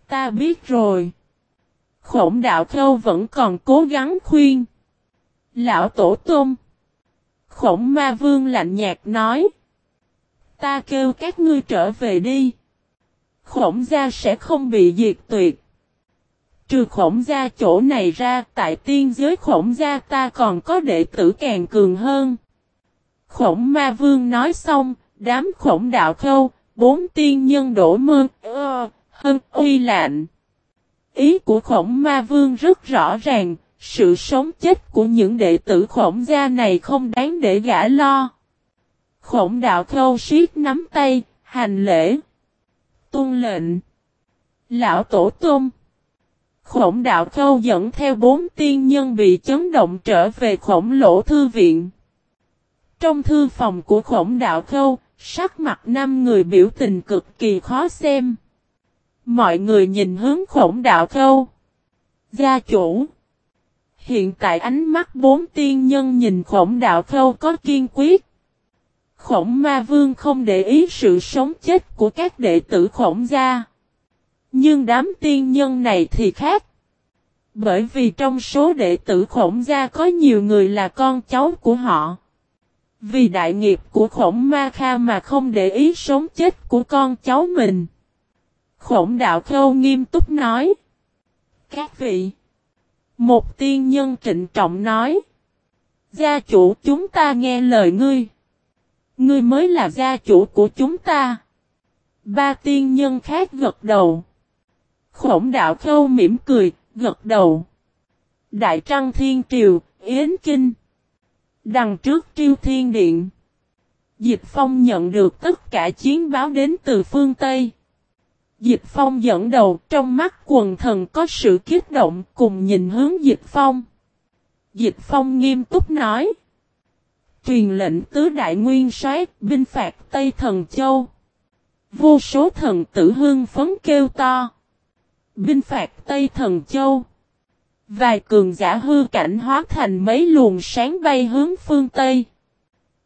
Ta biết rồi. Khổng đạo khâu vẫn còn cố gắng khuyên. Lão Tổ Tông. Khổng ma vương lạnh nhạt nói. Ta kêu các ngươi trở về đi. Khổng gia sẽ không bị diệt tuyệt. Trừ khổng gia chỗ này ra tại tiên giới khổng gia ta còn có đệ tử càng cường hơn. Khổng ma vương nói xong, đám khổng đạo khâu, bốn tiên nhân đổ mơ, ơ, hân uy lạnh. Ý của khổng ma vương rất rõ ràng, sự sống chết của những đệ tử khổng gia này không đáng để gã lo. Khổng đạo khâu siết nắm tay, hành lễ. Tôn lệnh. Lão tổ tôn. Khổng đạo khâu dẫn theo bốn tiên nhân bị chấn động trở về khổng lỗ thư viện. Trong thư phòng của khổng đạo khâu, sắc mặt năm người biểu tình cực kỳ khó xem. Mọi người nhìn hướng khổng đạo khâu. Gia chủ. Hiện tại ánh mắt bốn tiên nhân nhìn khổng đạo khâu có kiên quyết. Khổng ma vương không để ý sự sống chết của các đệ tử khổng gia. Nhưng đám tiên nhân này thì khác. Bởi vì trong số đệ tử khổng gia có nhiều người là con cháu của họ. Vì đại nghiệp của khổng ma kha mà không để ý sống chết của con cháu mình. Khổng đạo khâu nghiêm túc nói. Các vị. Một tiên nhân trịnh trọng nói. Gia chủ chúng ta nghe lời ngươi. Ngươi mới là gia chủ của chúng ta. Ba tiên nhân khác gật đầu. Khổng đạo khâu mỉm cười, gật đầu. Đại Trăng Thiên Triều, Yến Kinh. Đằng trước triêu thiên điện. Dịch Phong nhận được tất cả chiến báo đến từ phương Tây. Dịch Phong dẫn đầu, trong mắt quần thần có sự kích động cùng nhìn hướng Dịch Phong. Dịch Phong nghiêm túc nói. Truyền lệnh tứ đại nguyên soái, binh phạt Tây Thần Châu. Vô số thần tử hương phấn kêu to. Binh phạt Tây Thần Châu. Vài cường giả hư cảnh hóa thành mấy luồng sáng bay hướng phương Tây.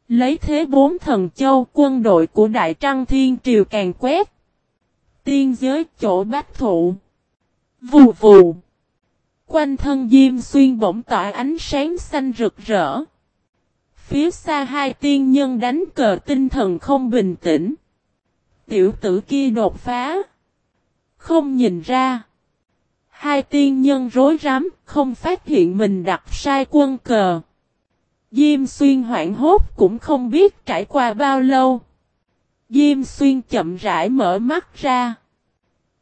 Lấy thế bốn thần châu, quân đội của Đại Trăng Thiên Triều càng quét. Tiên giới chỗ bách thụ. Vù vù. Quanh thân Diêm Xuyên bỗng tỏa ánh sáng xanh rực rỡ. Phía xa hai tiên nhân đánh cờ tinh thần không bình tĩnh. Tiểu tử kia đột phá. Không nhìn ra. Hai tiên nhân rối rắm, không phát hiện mình đặt sai quân cờ. Diêm xuyên hoảng hốt cũng không biết trải qua bao lâu. Diêm xuyên chậm rãi mở mắt ra.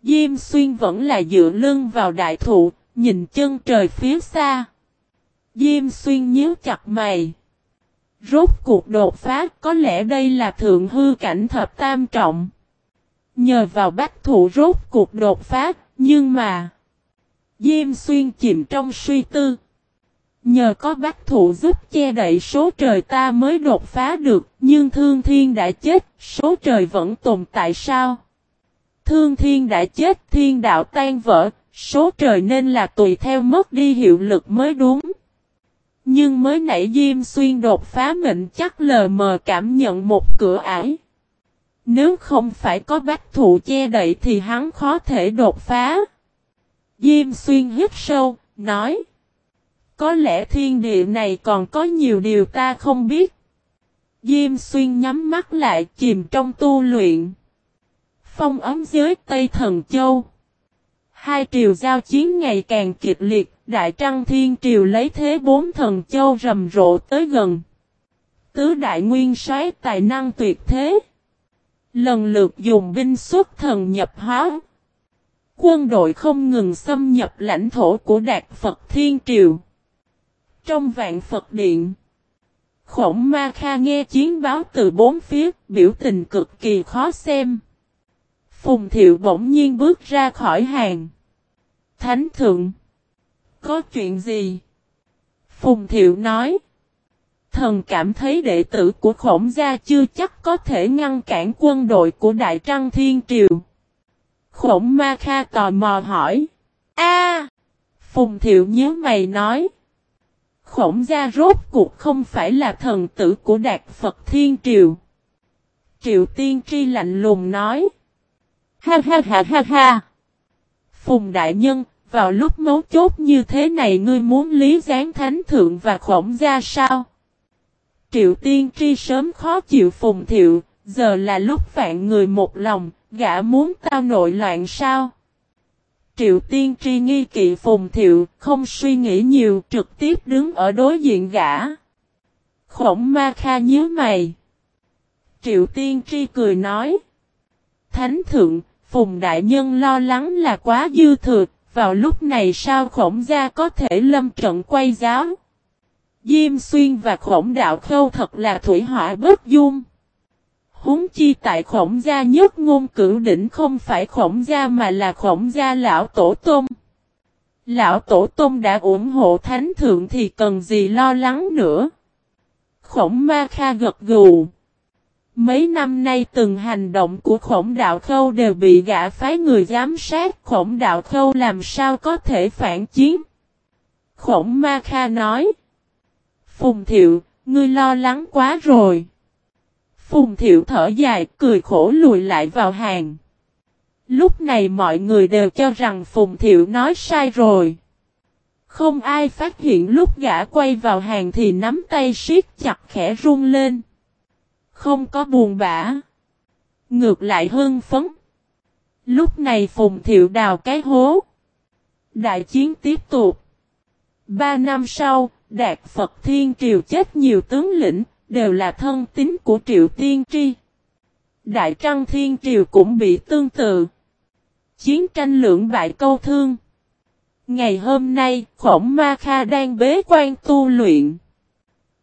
Diêm xuyên vẫn là dựa lưng vào đại thụ, nhìn chân trời phía xa. Diêm xuyên nhíu chặt mày. Rốt cuộc đột phá có lẽ đây là thượng hư cảnh thập tam trọng. Nhờ vào bách thụ rốt cuộc đột phá, nhưng mà... Diêm xuyên chìm trong suy tư. Nhờ có bác thủ giúp che đậy số trời ta mới đột phá được, nhưng thương thiên đã chết, số trời vẫn tồn tại sao? Thương thiên đã chết, thiên đạo tan vỡ, số trời nên là tùy theo mất đi hiệu lực mới đúng. Nhưng mới nãy Diêm Xuyên đột phá mệnh chắc lờ mờ cảm nhận một cửa ải. Nếu không phải có bác thụ che đậy thì hắn khó thể đột phá. Diêm Xuyên hít sâu, nói. Có lẽ thiên địa này còn có nhiều điều ta không biết. Diêm Xuyên nhắm mắt lại chìm trong tu luyện. Phong ấm giới Tây Thần Châu. Hai triều giao chiến ngày càng kịch liệt, Đại Trăng Thiên Triều lấy thế bốn thần châu rầm rộ tới gần. Tứ Đại Nguyên soái tài năng tuyệt thế. Lần lượt dùng binh xuất thần nhập hóa. Quân đội không ngừng xâm nhập lãnh thổ của Đạt Phật Thiên Triều. Trong vạn Phật Điện, Khổng Ma Kha nghe chiến báo từ bốn phía, biểu tình cực kỳ khó xem. Phùng Thiệu bỗng nhiên bước ra khỏi hàng. Thánh Thượng, có chuyện gì? Phùng Thiệu nói. Thần cảm thấy đệ tử của khổng gia chưa chắc có thể ngăn cản quân đội của Đại Trăng Thiên Triều. Khổng Ma Kha tò mò hỏi. A, Phùng Thiệu nhớ mày nói. Khổng gia rốt cuộc không phải là thần tử của Đạt Phật Thiên Triều. Triệu Tiên Tri lạnh lùng nói. Ha ha ha ha ha. Phùng Đại Nhân, vào lúc mấu chốt như thế này ngươi muốn lý gián thánh thượng và khổng gia sao? Triệu Tiên Tri sớm khó chịu Phùng Thiệu, giờ là lúc vạn người một lòng, gã muốn tao nội loạn sao? Triệu tiên tri nghi kỵ phùng thiệu, không suy nghĩ nhiều, trực tiếp đứng ở đối diện gã. Khổng ma kha nhíu mày. Triệu tiên tri cười nói. Thánh thượng, phùng đại nhân lo lắng là quá dư thừa, vào lúc này sao khổng gia có thể lâm trận quay giáo? Diêm xuyên và khổng đạo khâu thật là thủy hỏa bất dung. Húng chi tại khổng gia nhất ngôn cửu đỉnh không phải khổng gia mà là khổng gia lão tổ tôm Lão tổ tôm đã ủng hộ thánh thượng thì cần gì lo lắng nữa. Khổng ma kha gật gù. Mấy năm nay từng hành động của khổng đạo khâu đều bị gã phái người giám sát khổng đạo khâu làm sao có thể phản chiến. Khổng ma kha nói. Phùng thiệu, ngươi lo lắng quá rồi. Phùng thiệu thở dài, cười khổ lùi lại vào hàng. Lúc này mọi người đều cho rằng Phùng thiệu nói sai rồi. Không ai phát hiện lúc gã quay vào hàng thì nắm tay siết chặt khẽ run lên. Không có buồn bã. Ngược lại hưng phấn. Lúc này Phùng Thiệu đào cái hố. Đại chiến tiếp tục. Ba năm sau, Đạt Phật Thiên Triều chết nhiều tướng lĩnh, đều là thân tín của Triệu Tiên Tri. Đại Trăng Thiên Triều cũng bị tương tự. Chiến tranh lưỡng bại câu thương. Ngày hôm nay, khổng ma kha đang bế quan tu luyện.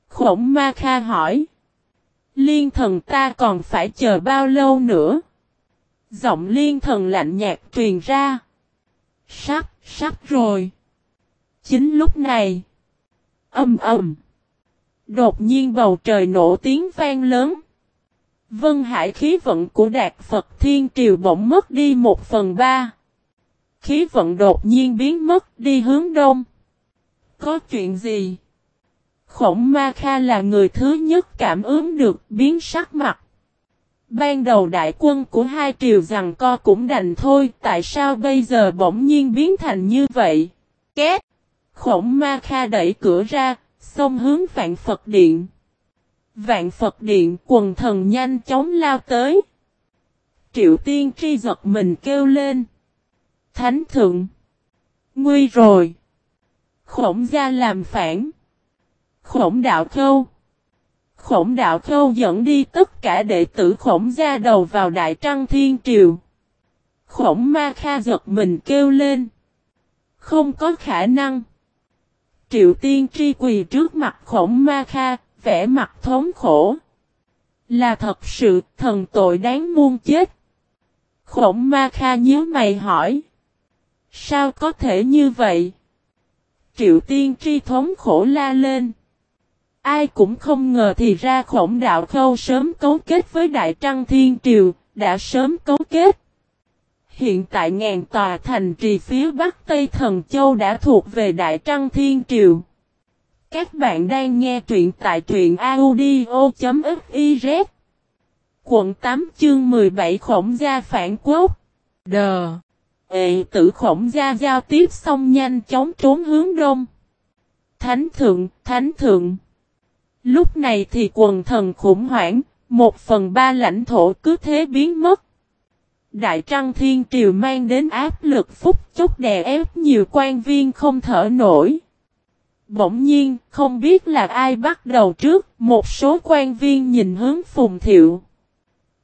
Khổng ma kha hỏi. Liên thần ta còn phải chờ bao lâu nữa? Giọng liên thần lạnh nhạt truyền ra. Sắp, sắp rồi. Chính lúc này. Âm ầm. Đột nhiên bầu trời nổ tiếng vang lớn. Vân hải khí vận của Đạt Phật Thiên Triều bỗng mất đi một phần ba. Khí vận đột nhiên biến mất đi hướng đông. Có chuyện gì? Khổng Ma Kha là người thứ nhất cảm ứng được biến sắc mặt. Ban đầu đại quân của hai triều rằng co cũng đành thôi, tại sao bây giờ bỗng nhiên biến thành như vậy? Két! Khổng Ma Kha đẩy cửa ra, xông hướng Vạn Phật Điện. Vạn Phật Điện quần thần nhanh chóng lao tới. Triệu tiên tri giật mình kêu lên. Thánh thượng! Nguy rồi! Khổng gia làm phản! Khổng đạo khâu. Khổng đạo khâu dẫn đi tất cả đệ tử khổng gia đầu vào Đại Trăng Thiên Triều. Khổng ma kha giật mình kêu lên. Không có khả năng. Triệu tiên tri quỳ trước mặt khổng ma kha, vẻ mặt thống khổ. Là thật sự thần tội đáng muôn chết. Khổng ma kha nhớ mày hỏi. Sao có thể như vậy? Triệu tiên tri thống khổ la lên. Ai cũng không ngờ thì ra khổng đạo khâu sớm cấu kết với Đại Trăng Thiên Triều, đã sớm cấu kết. Hiện tại ngàn tòa thành trì phía Bắc Tây Thần Châu đã thuộc về Đại Trăng Thiên Triều. Các bạn đang nghe truyện tại truyện audio.fiz Quận 8 chương 17 khổng gia phản quốc. Đờ Ê tử khổng gia giao tiếp xong nhanh chóng trốn hướng đông. Thánh thượng, thánh thượng. Lúc này thì quần thần khủng hoảng, một phần ba lãnh thổ cứ thế biến mất. Đại Trăng Thiên Triều mang đến áp lực phúc chốc đè ép nhiều quan viên không thở nổi. Bỗng nhiên, không biết là ai bắt đầu trước, một số quan viên nhìn hướng Phùng Thiệu.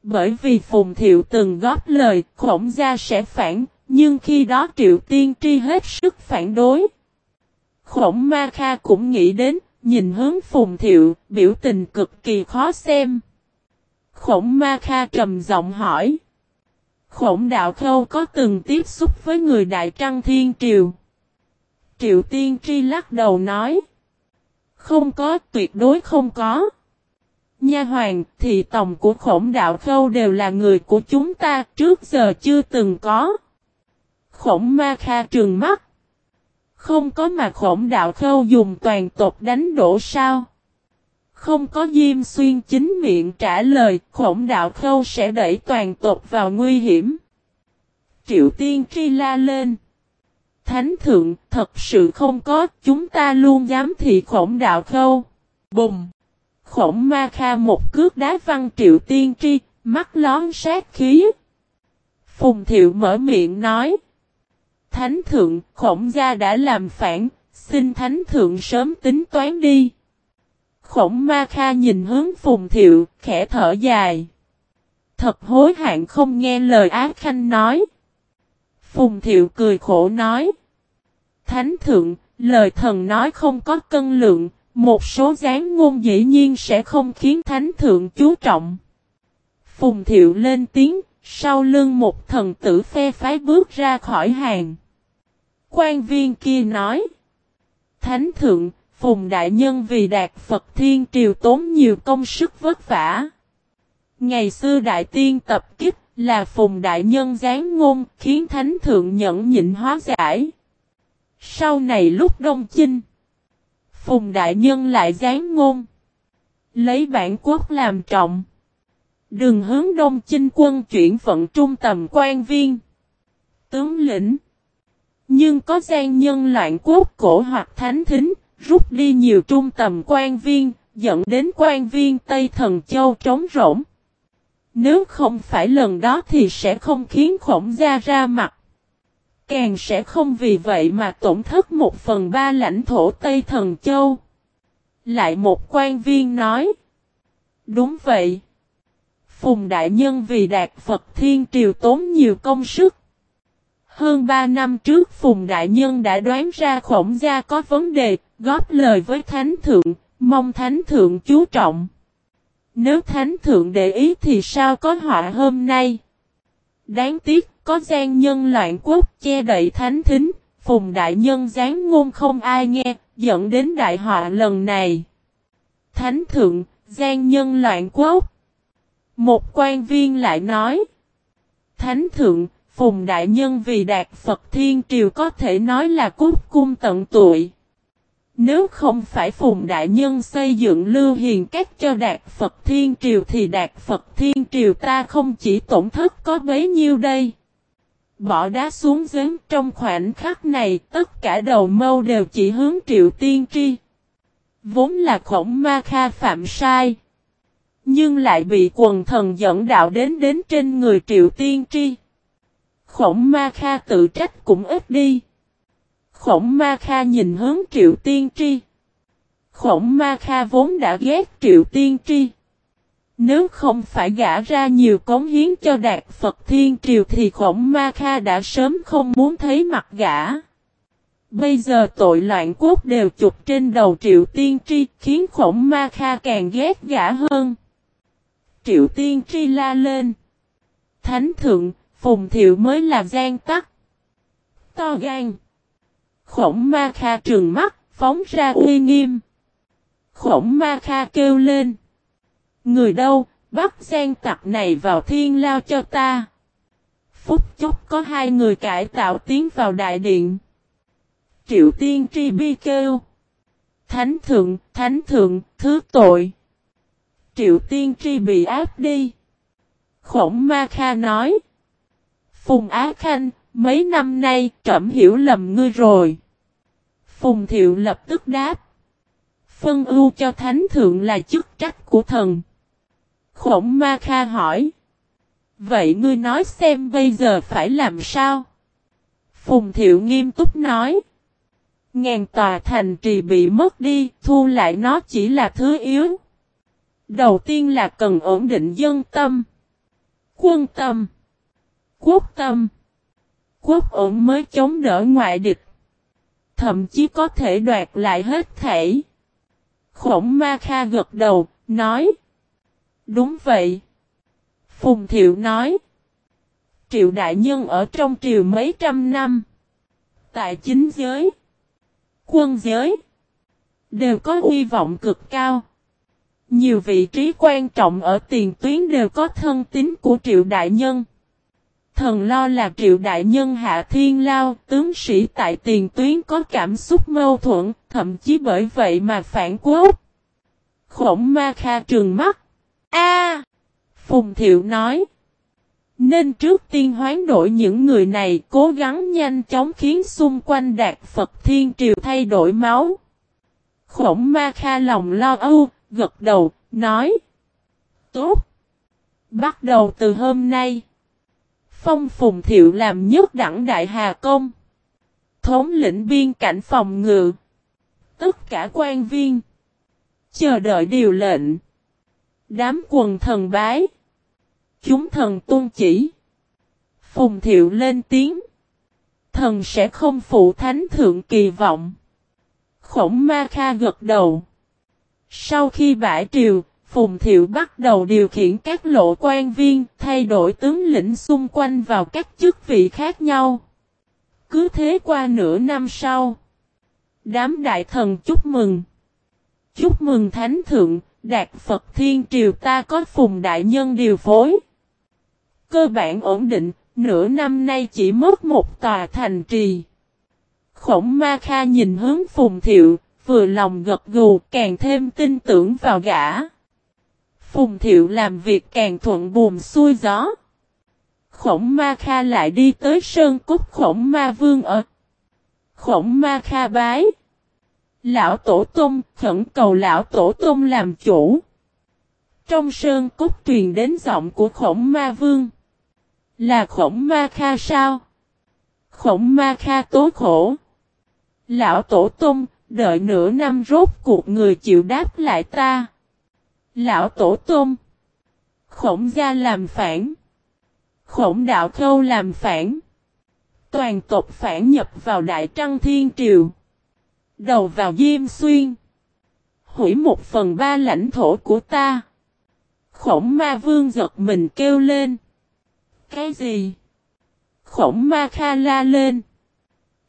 Bởi vì Phùng Thiệu từng góp lời, khổng gia sẽ phản, nhưng khi đó Triệu Tiên Tri hết sức phản đối. Khổng Ma Kha cũng nghĩ đến, nhìn hướng Phùng Thiệu, biểu tình cực kỳ khó xem. Khổng Ma Kha trầm giọng hỏi. Khổng Đạo Khâu có từng tiếp xúc với người Đại Trăng Thiên Triều? Triệu Tiên Tri lắc đầu nói. Không có, tuyệt đối không có. Nha hoàng, thì tổng của khổng đạo khâu đều là người của chúng ta, trước giờ chưa từng có. Khổng ma kha trường mắt. Không có mà khổng đạo khâu dùng toàn tộc đánh đổ sao? Không có Diêm Xuyên chính miệng trả lời, khổng đạo khâu sẽ đẩy toàn tộc vào nguy hiểm. Triệu Tiên Tri la lên. Thánh thượng, thật sự không có, chúng ta luôn dám thị khổng đạo khâu. Bùng! Khổng ma kha một cước đá văn Triệu Tiên Tri, mắt lón sát khí. Phùng Thiệu mở miệng nói. Thánh thượng, khổng gia đã làm phản, xin thánh thượng sớm tính toán đi. Khổng ma kha nhìn hướng phùng thiệu, khẽ thở dài. Thật hối hạn không nghe lời ác khanh nói. Phùng thiệu cười khổ nói. Thánh thượng, lời thần nói không có cân lượng, một số gián ngôn dĩ nhiên sẽ không khiến thánh thượng chú trọng. Phùng thiệu lên tiếng, sau lưng một thần tử phe phái bước ra khỏi hàng quan viên kia nói. Thánh thượng, Phùng Đại Nhân vì đạt Phật Thiên Triều tốn nhiều công sức vất vả. Ngày xưa Đại Tiên tập kích là Phùng Đại Nhân gián ngôn khiến Thánh Thượng nhẫn nhịn hóa giải. Sau này lúc Đông Chinh, Phùng Đại Nhân lại gián ngôn. Lấy bản quốc làm trọng. đường hướng Đông Chinh quân chuyển vận trung tầm quan viên. Tướng lĩnh. Nhưng có gian nhân loạn quốc cổ hoặc thánh thính, rút đi nhiều trung tầm quan viên, dẫn đến quan viên Tây Thần Châu trống rỗng. Nếu không phải lần đó thì sẽ không khiến khổng gia ra mặt. Càng sẽ không vì vậy mà tổn thất một phần ba lãnh thổ Tây Thần Châu. Lại một quan viên nói. Đúng vậy. Phùng Đại Nhân vì đạt Phật Thiên Triều tốn nhiều công sức. Hơn 3 năm trước Phùng Đại Nhân đã đoán ra khổng gia có vấn đề, góp lời với Thánh Thượng, mong Thánh Thượng chú trọng. Nếu Thánh Thượng để ý thì sao có họa hôm nay? Đáng tiếc, có gian nhân loạn quốc che đậy thánh thính, Phùng Đại Nhân gián ngôn không ai nghe, dẫn đến đại họa lần này. Thánh Thượng, gian nhân loạn quốc. Một quan viên lại nói. Thánh Thượng, Phùng Đại Nhân vì đạt Phật Thiên Triều có thể nói là cút cung tận tuổi. Nếu không phải Phùng Đại Nhân xây dựng lưu hiền cách cho Đạt Phật Thiên Triều thì Đạt Phật Thiên Triều ta không chỉ tổn thất có bấy nhiêu đây. Bỏ đá xuống giếng trong khoảnh khắc này, tất cả đầu mâu đều chỉ hướng Triệu Tiên Tri. Vốn là khổng ma kha phạm sai. Nhưng lại bị quần thần dẫn đạo đến đến trên người Triệu Tiên Tri. Khổng ma kha tự trách cũng ít đi. Khổng Ma Kha nhìn hướng Triệu Tiên Tri. Khổng Ma Kha vốn đã ghét Triệu Tiên Tri. Nếu không phải gã ra nhiều cống hiến cho Đạt Phật Thiên Triều thì Khổng Ma Kha đã sớm không muốn thấy mặt gã. Bây giờ tội loạn quốc đều chụp trên đầu Triệu Tiên Tri khiến Khổng Ma Kha càng ghét gã hơn. Triệu Tiên Tri la lên. Thánh Thượng, Phùng Thiệu mới là gian tắc. To gan. Khổng ma kha trừng mắt, phóng ra uy nghiêm. Khổng ma kha kêu lên. Người đâu, bắt gian tặc này vào thiên lao cho ta. Phúc chốc có hai người cải tạo tiến vào đại điện. Triệu tiên tri bi kêu. Thánh thượng, thánh thượng, thứ tội. Triệu tiên tri bị áp đi. Khổng ma kha nói. Phùng Á Khanh, Mấy năm nay trẫm hiểu lầm ngươi rồi. Phùng thiệu lập tức đáp. Phân ưu cho thánh thượng là chức trách của thần. Khổng ma kha hỏi. Vậy ngươi nói xem bây giờ phải làm sao? Phùng thiệu nghiêm túc nói. Ngàn tòa thành trì bị mất đi, thu lại nó chỉ là thứ yếu. Đầu tiên là cần ổn định dân tâm, quân tâm, quốc tâm quốc ổn mới chống đỡ ngoại địch. Thậm chí có thể đoạt lại hết thể. Khổng Ma Kha gật đầu, nói. Đúng vậy. Phùng Thiệu nói. Triệu đại nhân ở trong triều mấy trăm năm. Tại chính giới. Quân giới. Đều có uy vọng cực cao. Nhiều vị trí quan trọng ở tiền tuyến đều có thân tín của triệu đại nhân. Thần lo là triệu đại nhân hạ thiên lao, tướng sĩ tại tiền tuyến có cảm xúc mâu thuẫn, thậm chí bởi vậy mà phản quốc. Khổng ma kha trường mắt. A Phùng Thiệu nói. Nên trước tiên hoán đổi những người này cố gắng nhanh chóng khiến xung quanh đạt Phật Thiên Triều thay đổi máu. Khổng ma kha lòng lo âu, gật đầu, nói. Tốt. Bắt đầu từ hôm nay. Phong Phùng Thiệu làm nhất đẳng Đại Hà Công. Thống lĩnh biên cảnh phòng ngự. Tất cả quan viên. Chờ đợi điều lệnh. Đám quần thần bái. Chúng thần tôn chỉ. Phùng Thiệu lên tiếng. Thần sẽ không phụ thánh thượng kỳ vọng. Khổng Ma Kha gật đầu. Sau khi bãi triều, Phùng Thiệu bắt đầu điều khiển các lộ quan viên, thay đổi tướng lĩnh xung quanh vào các chức vị khác nhau. Cứ thế qua nửa năm sau. Đám đại thần chúc mừng. Chúc mừng Thánh Thượng, Đạt Phật Thiên Triều ta có Phùng Đại Nhân điều phối. Cơ bản ổn định, nửa năm nay chỉ mất một tòa thành trì. Khổng Ma Kha nhìn hướng Phùng Thiệu, vừa lòng gật gù càng thêm tin tưởng vào gã. Phùng Thiệu làm việc càng thuận buồm xuôi gió. Khổng Ma Kha lại đi tới Sơn Cúc Khổng Ma Vương ở. Khổng Ma Kha bái. Lão Tổ Tông khẩn cầu Lão Tổ Tông làm chủ. Trong Sơn Cúc truyền đến giọng của Khổng Ma Vương. Là Khổng Ma Kha sao? Khổng Ma Kha tố khổ. Lão Tổ Tông, đợi nửa năm rốt cuộc người chịu đáp lại ta. Lão Tổ Tôn. Khổng gia làm phản. Khổng đạo khâu làm phản. Toàn tộc phản nhập vào Đại Trăng Thiên Triều. Đầu vào Diêm Xuyên. Hủy một phần ba lãnh thổ của ta. Khổng ma vương giật mình kêu lên. Cái gì? Khổng ma kha la lên.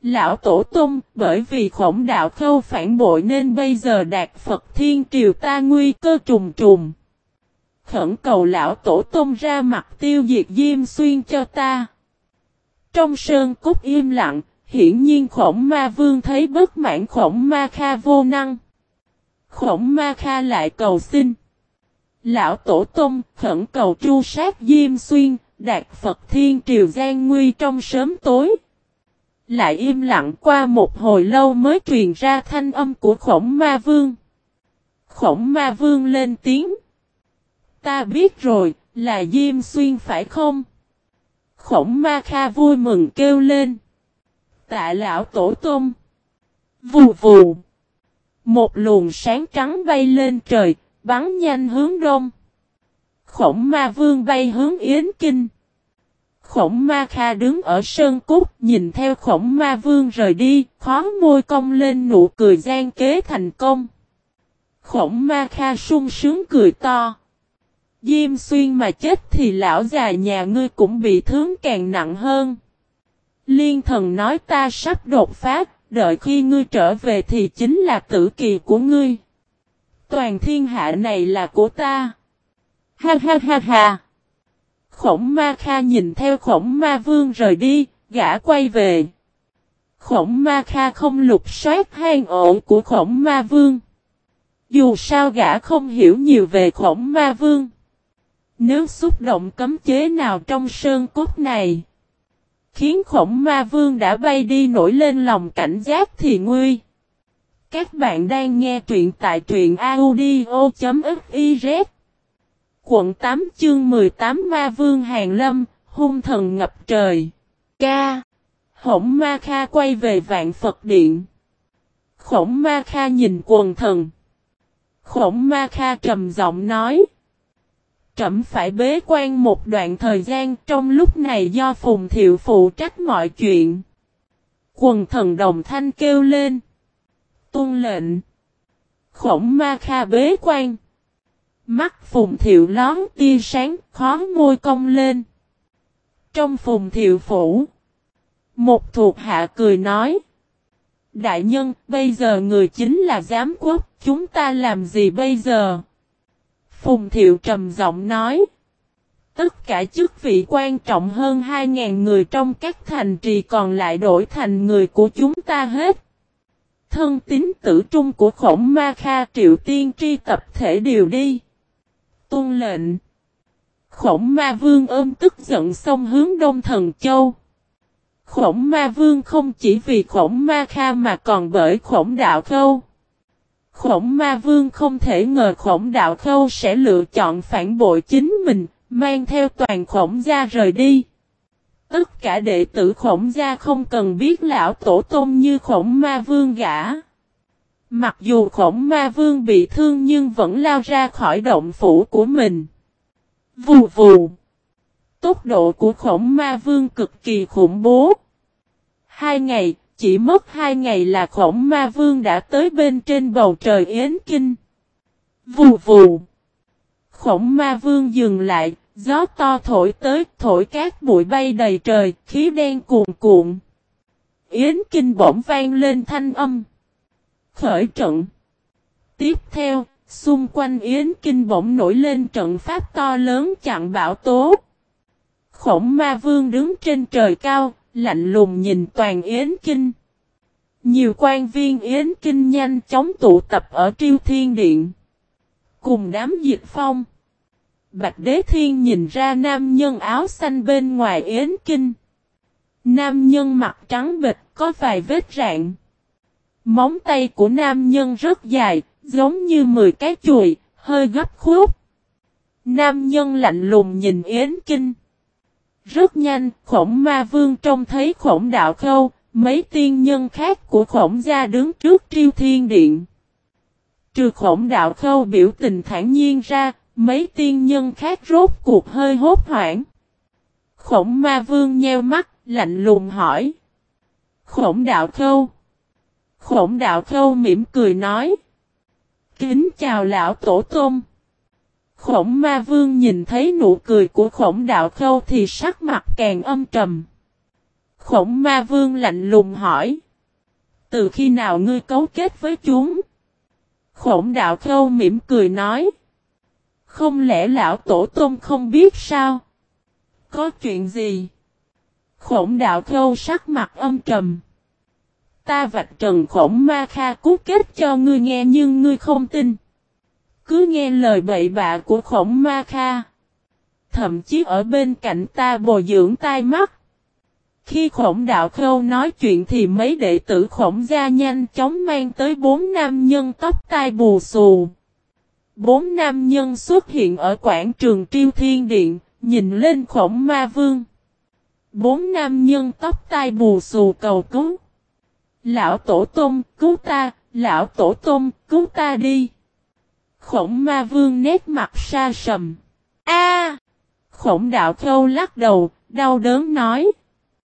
Lão Tổ Tông, bởi vì khổng đạo khâu phản bội nên bây giờ đạt Phật Thiên Triều ta nguy cơ trùng trùng. Khẩn cầu Lão Tổ Tông ra mặt tiêu diệt Diêm Xuyên cho ta. Trong sơn cúc im lặng, hiển nhiên khổng ma vương thấy bất mãn khổng ma kha vô năng. Khổng ma kha lại cầu xin. Lão Tổ Tông khẩn cầu tru sát Diêm Xuyên, đạt Phật Thiên Triều gian nguy trong sớm tối. Lại im lặng qua một hồi lâu mới truyền ra thanh âm của khổng ma vương. Khổng ma vương lên tiếng. Ta biết rồi, là Diêm Xuyên phải không? Khổng ma kha vui mừng kêu lên. Tạ lão tổ tôm. Vù vù. Một luồng sáng trắng bay lên trời, bắn nhanh hướng đông. Khổng ma vương bay hướng Yến Kinh. Khổng ma kha đứng ở sơn cút nhìn theo khổng ma vương rời đi, khó môi cong lên nụ cười gian kế thành công. Khổng ma kha sung sướng cười to. Diêm xuyên mà chết thì lão già nhà ngươi cũng bị thương càng nặng hơn. Liên thần nói ta sắp đột phát, đợi khi ngươi trở về thì chính là tử kỳ của ngươi. Toàn thiên hạ này là của ta. Ha ha ha ha. Khổng ma kha nhìn theo khổng ma vương rời đi, gã quay về. Khổng ma kha không lục soát hang ổ của khổng ma vương. Dù sao gã không hiểu nhiều về khổng ma vương. Nếu xúc động cấm chế nào trong sơn cốt này, khiến khổng ma vương đã bay đi nổi lên lòng cảnh giác thì nguy. Các bạn đang nghe truyện tại truyện audio.fif Quận 8 chương 18 Ma Vương Hàng Lâm, hung thần ngập trời. Ca. Hổng Ma Kha quay về vạn Phật Điện. Khổng Ma Kha nhìn quần thần. Khổng Ma Kha trầm giọng nói. Trẩm phải bế quan một đoạn thời gian trong lúc này do Phùng Thiệu phụ trách mọi chuyện. Quần thần đồng thanh kêu lên. Tôn lệnh. Khổng Ma Kha bế quan. Mắt phùng thiệu lón tia sáng, khó môi cong lên. Trong phùng thiệu phủ, một thuộc hạ cười nói. Đại nhân, bây giờ người chính là giám quốc, chúng ta làm gì bây giờ? Phùng thiệu trầm giọng nói. Tất cả chức vị quan trọng hơn 2.000 người trong các thành trì còn lại đổi thành người của chúng ta hết. Thân tín tử trung của khổng ma kha triệu tiên tri tập thể điều đi tôn lệnh. Khổng ma vương ôm tức giận xông hướng đông thần châu. Khổng ma vương không chỉ vì khổng ma kha mà còn bởi khổng đạo khâu. Khổng ma vương không thể ngờ khổng đạo khâu sẽ lựa chọn phản bội chính mình, mang theo toàn khổng gia rời đi. Tất cả đệ tử khổng gia không cần biết lão tổ tôn như khổng ma vương gã. Mặc dù khổng ma vương bị thương nhưng vẫn lao ra khỏi động phủ của mình. Vù vù. Tốc độ của khổng ma vương cực kỳ khủng bố. Hai ngày, chỉ mất hai ngày là khổng ma vương đã tới bên trên bầu trời Yến Kinh. Vù vù. Khổng ma vương dừng lại, gió to thổi tới, thổi cát bụi bay đầy trời, khí đen cuồn cuộn. Yến Kinh bỗng vang lên thanh âm. Khởi trận. Tiếp theo, xung quanh Yến Kinh bỗng nổi lên trận pháp to lớn chặn bão tố. Khổng ma vương đứng trên trời cao, lạnh lùng nhìn toàn Yến Kinh. Nhiều quan viên Yến Kinh nhanh chóng tụ tập ở Triêu Thiên Điện. Cùng đám diệt phong. Bạch Đế Thiên nhìn ra nam nhân áo xanh bên ngoài Yến Kinh. Nam nhân mặt trắng bịch có vài vết rạn. Móng tay của nam nhân rất dài, giống như 10 cái chùi, hơi gấp khúc. Nam nhân lạnh lùng nhìn Yến Kinh. Rất nhanh, khổng ma vương trông thấy khổng đạo khâu, mấy tiên nhân khác của khổng gia đứng trước triêu thiên điện. Trừ khổng đạo khâu biểu tình thản nhiên ra, mấy tiên nhân khác rốt cuộc hơi hốt hoảng. Khổng ma vương nheo mắt, lạnh lùng hỏi. Khổng đạo khâu. Khổng đạo khâu mỉm cười nói. Kính chào lão tổ tôm. Khổng ma vương nhìn thấy nụ cười của khổng đạo khâu thì sắc mặt càng âm trầm. Khổng ma vương lạnh lùng hỏi. Từ khi nào ngươi cấu kết với chúng? Khổng đạo khâu mỉm cười nói. Không lẽ lão tổ tôm không biết sao? Có chuyện gì? Khổng đạo khâu sắc mặt âm trầm. Ta vạch trần khổng ma kha cú kết cho ngươi nghe nhưng ngươi không tin. Cứ nghe lời bậy bạ của khổng ma kha. Thậm chí ở bên cạnh ta bồi dưỡng tai mắt. Khi khổng đạo khâu nói chuyện thì mấy đệ tử khổng gia nhanh chóng mang tới bốn nam nhân tóc tai bù xù. Bốn nam nhân xuất hiện ở quảng trường triêu thiên điện, nhìn lên khổng ma vương. Bốn nam nhân tóc tai bù xù cầu cứu. Lão tổ tôm, cứu ta, lão tổ tôm, cứu ta đi. Khổng ma vương nét mặt xa sầm. A! khổng đạo khâu lắc đầu, đau đớn nói.